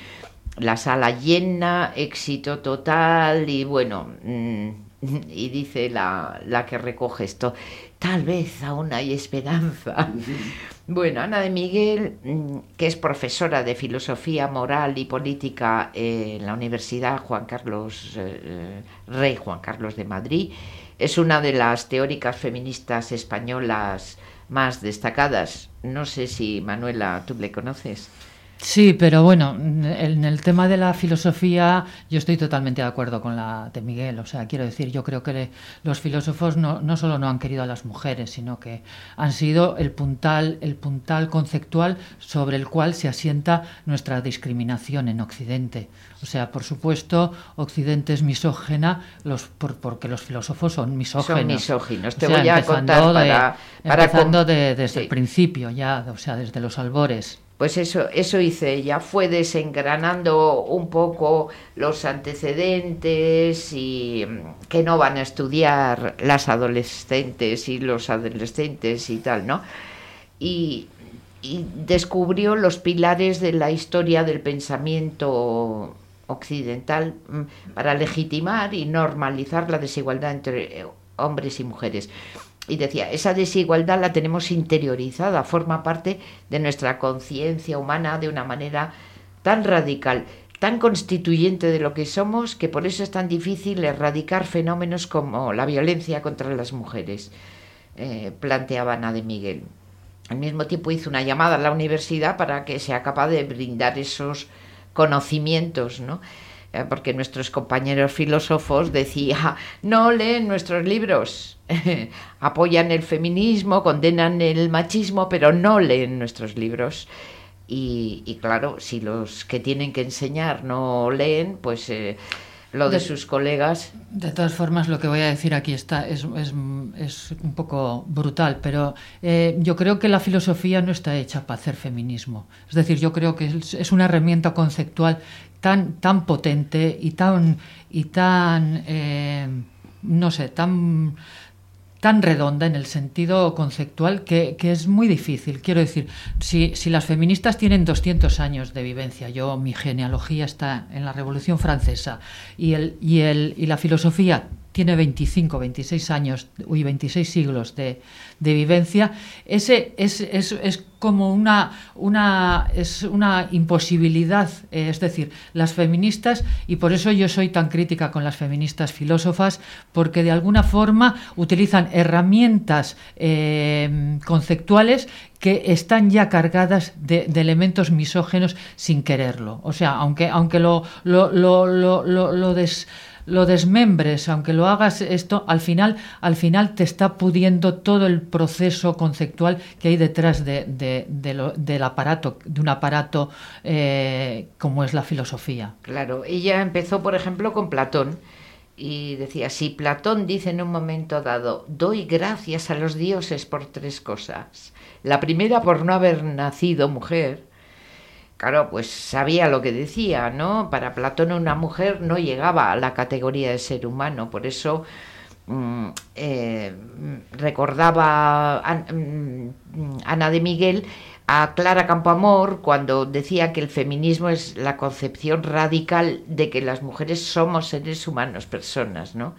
La sala llena, éxito total y bueno, mm, y dice la, la que recoge esto, tal vez aún hay esperanza. Bueno, Ana de Miguel, mm, que es profesora de filosofía moral y política en la Universidad Juan Carlos eh, Rey Juan Carlos de Madrid, es una de las teóricas feministas españolas más destacadas. No sé si Manuela tú le conoces. Sí, pero bueno, en el tema de la filosofía yo estoy totalmente de acuerdo con la de Miguel. O sea, quiero decir, yo creo que le- los filósofos no, no solo no han querido a las mujeres, sino que han sido el puntal, el puntal conceptual sobre el cual se asienta nuestra discriminación en Occidente. O sea, por supuesto, Occidente es misógena los, por- porque los filósofos son misógenos. misóginos. Te O sea, voy a de- para- empezando de- desde Sí. el principio ya, o sea, desde los albores. Pues eso, eso hice ella, fue desengranando un poco los antecedentes y mm, que no van a estudiar las adolescentes y los adolescentes y tal, ¿no? Y, y descubrió los pilares de la historia del pensamiento occidental mm, para legitimar y normalizar la desigualdad entre eh, hombres y mujeres. Y decía, esa desigualdad la tenemos interiorizada, forma parte de nuestra conciencia humana de una manera tan radical, tan constituyente de lo que somos, que por eso es tan difícil erradicar fenómenos como la violencia contra las mujeres, eh, planteaba Ana de Miguel. Al mismo tiempo hizo una llamada a la universidad para que sea capaz de brindar esos conocimientos, ¿no? Eh, Porque nuestros compañeros filósofos decían, no leen nuestros libros, apoyan el feminismo, condenan el machismo, pero no leen nuestros libros. Y, y claro, si los que tienen que enseñar no leen, pues eh, lo de De- sus colegas De todas formas, lo que voy a decir aquí está es, es, es un poco brutal, pero eh, yo creo que la filosofía no está hecha para hacer feminismo. Es decir, yo creo que es, es una herramienta conceptual tan, tan potente y tan, y tan eh, no sé, tan tan redonda en el sentido conceptual que, que es muy difícil. Quiero decir, si, si las feministas tienen 200 años de vivencia, yo mi genealogía está en la Revolución Francesa y, el, y, el, y la filosofía tiene 25, 26 años y 26 siglos de, de vivencia, ese es, es, es como una, una, es una imposibilidad. eh, es decir, las feministas, y por eso yo soy tan crítica con las feministas filósofas, porque de alguna forma utilizan herramientas eh, conceptuales que están ya cargadas de, de elementos misógenos sin quererlo. O sea, aunque, aunque lo, lo, lo, lo- lo des- lo desmembres, aunque lo hagas esto, al final, al final te está pudiendo todo el proceso conceptual que hay detrás de, lo- del aparato, de un aparato eh, como es la filosofía. Claro, ella empezó, por ejemplo, con Platón y decía, si Platón dice en un momento dado, doy gracias a los dioses por tres cosas. La primera por no haber nacido mujer. Claro, pues sabía lo que decía, ¿no? Para Platón una mujer no llegaba a la categoría de ser humano, por eso mm, eh, recordaba An- mm, Ana de Miguel a Clara Campoamor cuando decía que el feminismo es la concepción radical de que las mujeres somos seres humanos, personas, ¿no?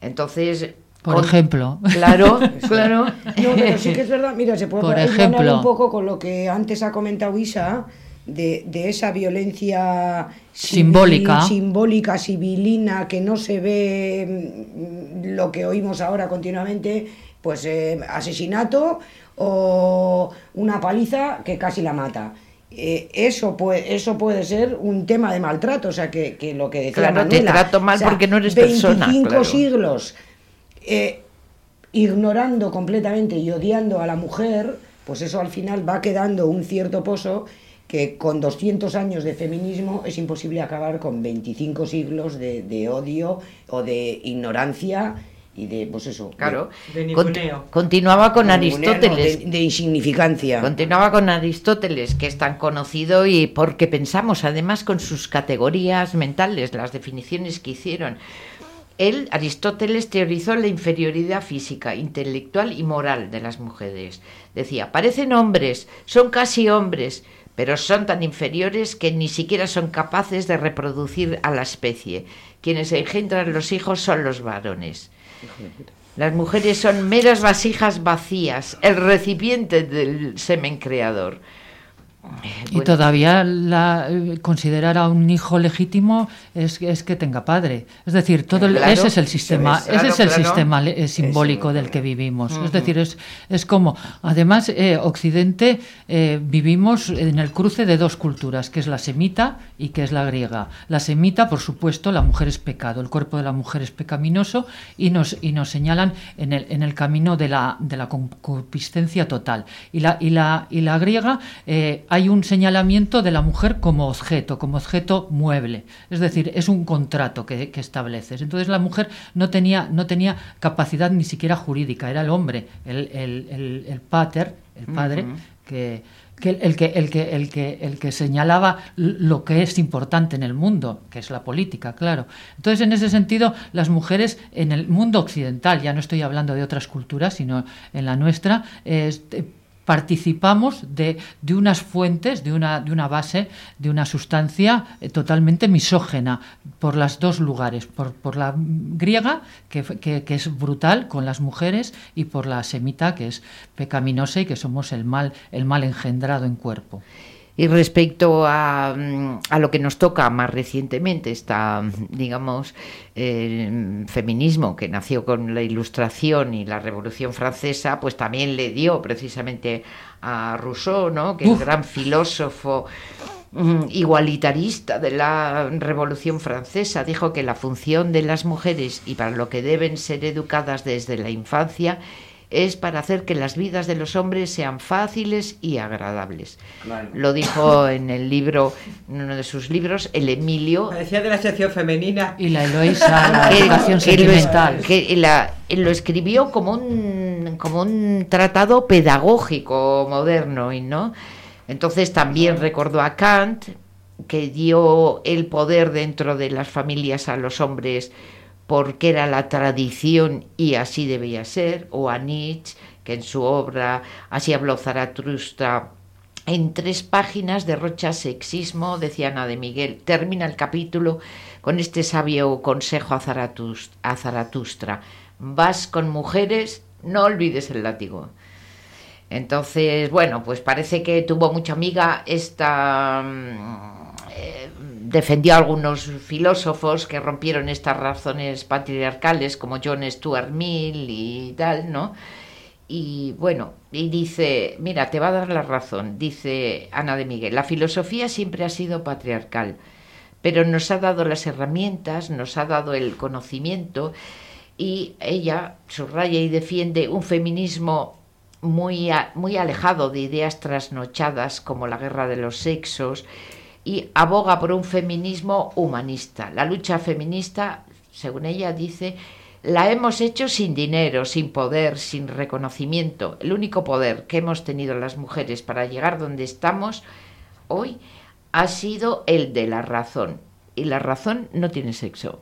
Entonces, Por con- ejemplo. Claro, claro. No, pero sí que es verdad, mira, se puede Por ejemplo. un poco con lo que antes ha comentado Isa, de, de esa violencia civil- Simbólica. simbólica, civilina, que no se ve mm, lo que oímos ahora continuamente, pues eh, asesinato o una paliza que casi la mata. Eh, eso, puede, eso puede ser un tema de maltrato, o sea, que, que lo que decía Claro, te Manuela, trato mal o sea, porque no eres persona, 25 claro. siglos eh, ignorando completamente y odiando a la mujer, pues eso al final va quedando un cierto pozo que con 200 años de feminismo es imposible acabar con 25 siglos de, de odio o de ignorancia y de, pues eso. Claro. de- Cont- continuaba con De ninguneo, Aristóteles. de- de insignificancia. Continuaba con Aristóteles, que es tan conocido y porque pensamos además con sus categorías mentales, las definiciones que hicieron. Él, Aristóteles, teorizó la inferioridad física, intelectual y moral de las mujeres. Decía, parecen hombres, son casi hombres, pero son tan inferiores que ni siquiera son capaces de reproducir a la especie. Quienes engendran los hijos son los varones. Las mujeres son meras vasijas vacías, el recipiente del semen creador. Y Bueno, todavía la, eh, considerar a un hijo legítimo es, es que tenga padre. Es decir, todo el- ese es el sistema, es, ese es el claro. sistema le- eh, simbólico del que vivimos. Es decir, es, es como, además, eh, Occidente eh, vivimos en el cruce de dos culturas, que es la semita y que es la griega. La semita, por supuesto, la mujer es pecado, el cuerpo de la mujer es pecaminoso y nos, y nos señalan en el, en el camino de la, de la concupiscencia total. Y la, y la, y la griega eh, hay un señalamiento de la mujer como objeto, como objeto mueble. Es decir, es un contrato que, que estableces. Entonces la mujer no tenía, no tenía capacidad ni siquiera jurídica, era el hombre, el, el, el, el pater, el padre, que, que el, que, el, que, el, que, el que señalaba lo que es importante en el mundo, que es la política, claro. Entonces, en ese sentido, las mujeres en el mundo occidental, ya no estoy hablando de otras culturas, sino en la nuestra, este, participamos de, de unas fuentes, de una, de una base, de una sustancia eh, totalmente misógena por los dos lugares, por, por la griega, que, que- que es brutal con las mujeres, y por la semita, que es pecaminosa y que somos el mal, el mal engendrado en cuerpo. Y respecto a, mm, a lo que nos toca más recientemente, esta, digamos, eh, feminismo que nació con la Ilustración y la Revolución Francesa, pues también le dio precisamente a Rousseau, ¿no? que es el gran filósofo mm, igualitarista de la Revolución Francesa, dijo que la función de las mujeres y para lo que deben ser educadas desde la infancia es para hacer que las vidas de los hombres sean fáciles y agradables. Lo dijo en el libro, en uno de sus libros, el Emilio. Parecía de la sección femenina. Y la Eloísa, la que- educación que lo es- sentimental. que la- lo escribió como un, como un tratado pedagógico moderno, y ¿no? Entonces también recordó a Kant, que dio el poder dentro de las familias a los hombres porque era la tradición y así debía ser, o a Nietzsche, que en su obra Así habló Zaratustra, en tres páginas derrocha sexismo, decía Ana de Miguel. Termina el capítulo con este sabio consejo a Zaratus- a Zaratustra. Vas con mujeres, no olvides el látigo. Entonces, bueno, pues parece que tuvo mucha amiga esta... mm, eh, defendió a algunos filósofos que rompieron estas razones patriarcales como John Stuart Mill y tal, ¿no? Y bueno, y dice, mira, te va a dar la razón, dice Ana de Miguel, la filosofía siempre ha sido patriarcal, pero nos ha dado las herramientas, nos ha dado el conocimiento y ella subraya y defiende un feminismo muy, a- muy alejado de ideas trasnochadas como la guerra de los sexos y aboga por un feminismo humanista. La lucha feminista, según ella dice, la hemos hecho sin dinero, sin poder, sin reconocimiento. El único poder que hemos tenido las mujeres para llegar donde estamos hoy ha sido el de la razón. Y la razón no tiene sexo.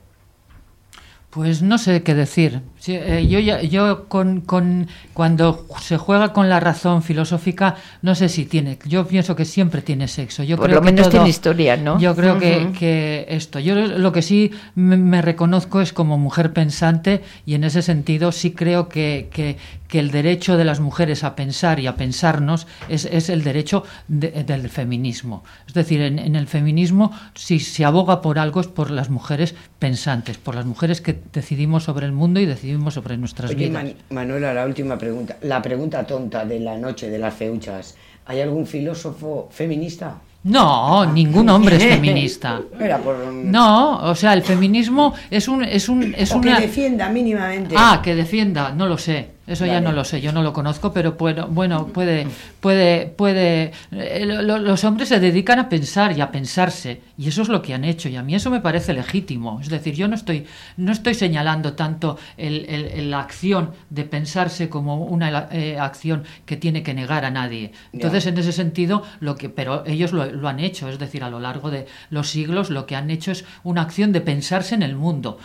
Pues no sé qué decir. Sí, eh, yo ya- yo con, con- cuando se juega con la razón filosófica no sé si tiene. Yo pienso que siempre tiene sexo. Yo Por creo lo que menos todo- tiene historia, ¿no? Yo creo que, que esto. Yo lo que sí me, me reconozco es como mujer pensante y en ese sentido sí creo que, que- que el derecho de las mujeres a pensar y a pensarnos es, es el derecho de- del feminismo. Es decir, en, en el feminismo si se aboga por algo es por las mujeres pensantes, por las mujeres que decidimos sobre el mundo y decidimos sobre nuestras Oye, vidas. Man- Manuela, la última pregunta. La pregunta tonta de la noche de las feuchas. ¿Hay algún filósofo feminista? No, ningún hombre es feminista. Por... No, o sea, el feminismo es un es un es o que una defienda mínimamente. Ah, que defienda, no lo sé. Eso ya no lo sé, yo no lo conozco, pero bueno, bueno puede, puede, puede. eh, lo- lo- los hombres se dedican a pensar y a pensarse, y eso es lo que han hecho, y a mí eso me parece legítimo. Es decir, yo no estoy, no estoy señalando tanto el- el- el- la acción de pensarse como una eh, acción que tiene que negar a nadie. Entonces, en ese sentido, lo que, pero ellos lo, lo han hecho, es decir, a lo largo de los siglos, lo que han hecho es una acción de pensarse en el mundo.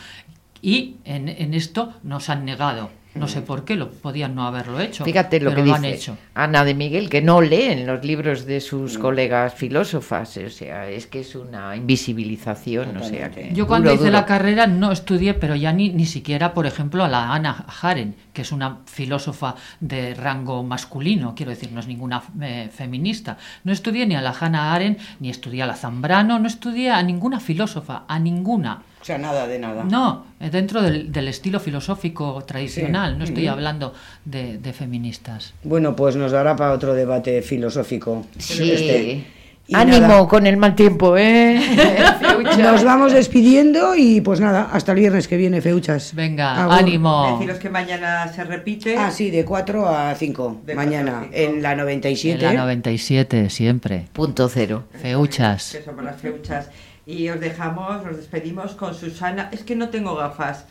Y en, en esto nos han negado. No sé por qué, lo podían no haberlo hecho. Fíjate lo pero que lo han hecho. Ana de Miguel, que no leen los libros de sus colegas filósofas. O sea, es que es una invisibilización. O sea, que Yo cuando duro, hice duro. la carrera no estudié, pero ya ni, ni siquiera, por ejemplo, a la Ana Haren, que es una filósofa de rango masculino, quiero decir, no es ninguna eh, feminista. No estudié ni a la Hannah Arendt, ni estudié a la Zambrano, no estudié a ninguna filósofa, a ninguna. O sea, nada de nada. No, eh, dentro del, del estilo filosófico tradicional, no estoy hablando de, de feministas. Bueno, pues nos dará para otro debate filosófico. Sí. Este. Y Ánimo nada, con el mal tiempo, ¿eh? Nos vamos despidiendo y pues nada, hasta el viernes que viene, Feuchas. Venga, Agur. ánimo. Deciros que mañana se repite. Ah, sí, de 4 a 5. De Mañana, a cinco. en la 97. En la 97, siempre. Punto cero. Feuchas. Que somos las feuchas. Y os dejamos, os despedimos con Susana. Es que no tengo gafas.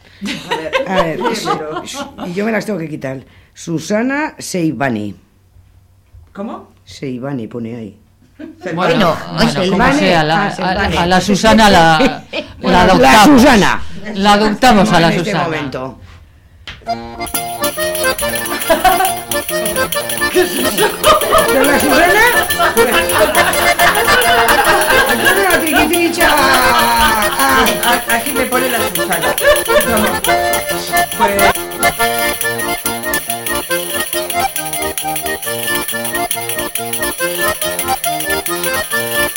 A ver, A ver, y yo me las tengo que quitar. Susana Seibani. ¿Cómo? Seibani pone ahí. Bueno, como sea, la- ah, a, la Susana la, la Bueno, la adoptamos. Susana. La adoptamos a la en este Susana. momento. ¿Pero la Susana? La. Ah, A- Aquí me pone la Susana. Pues-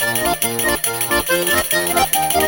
Thank you.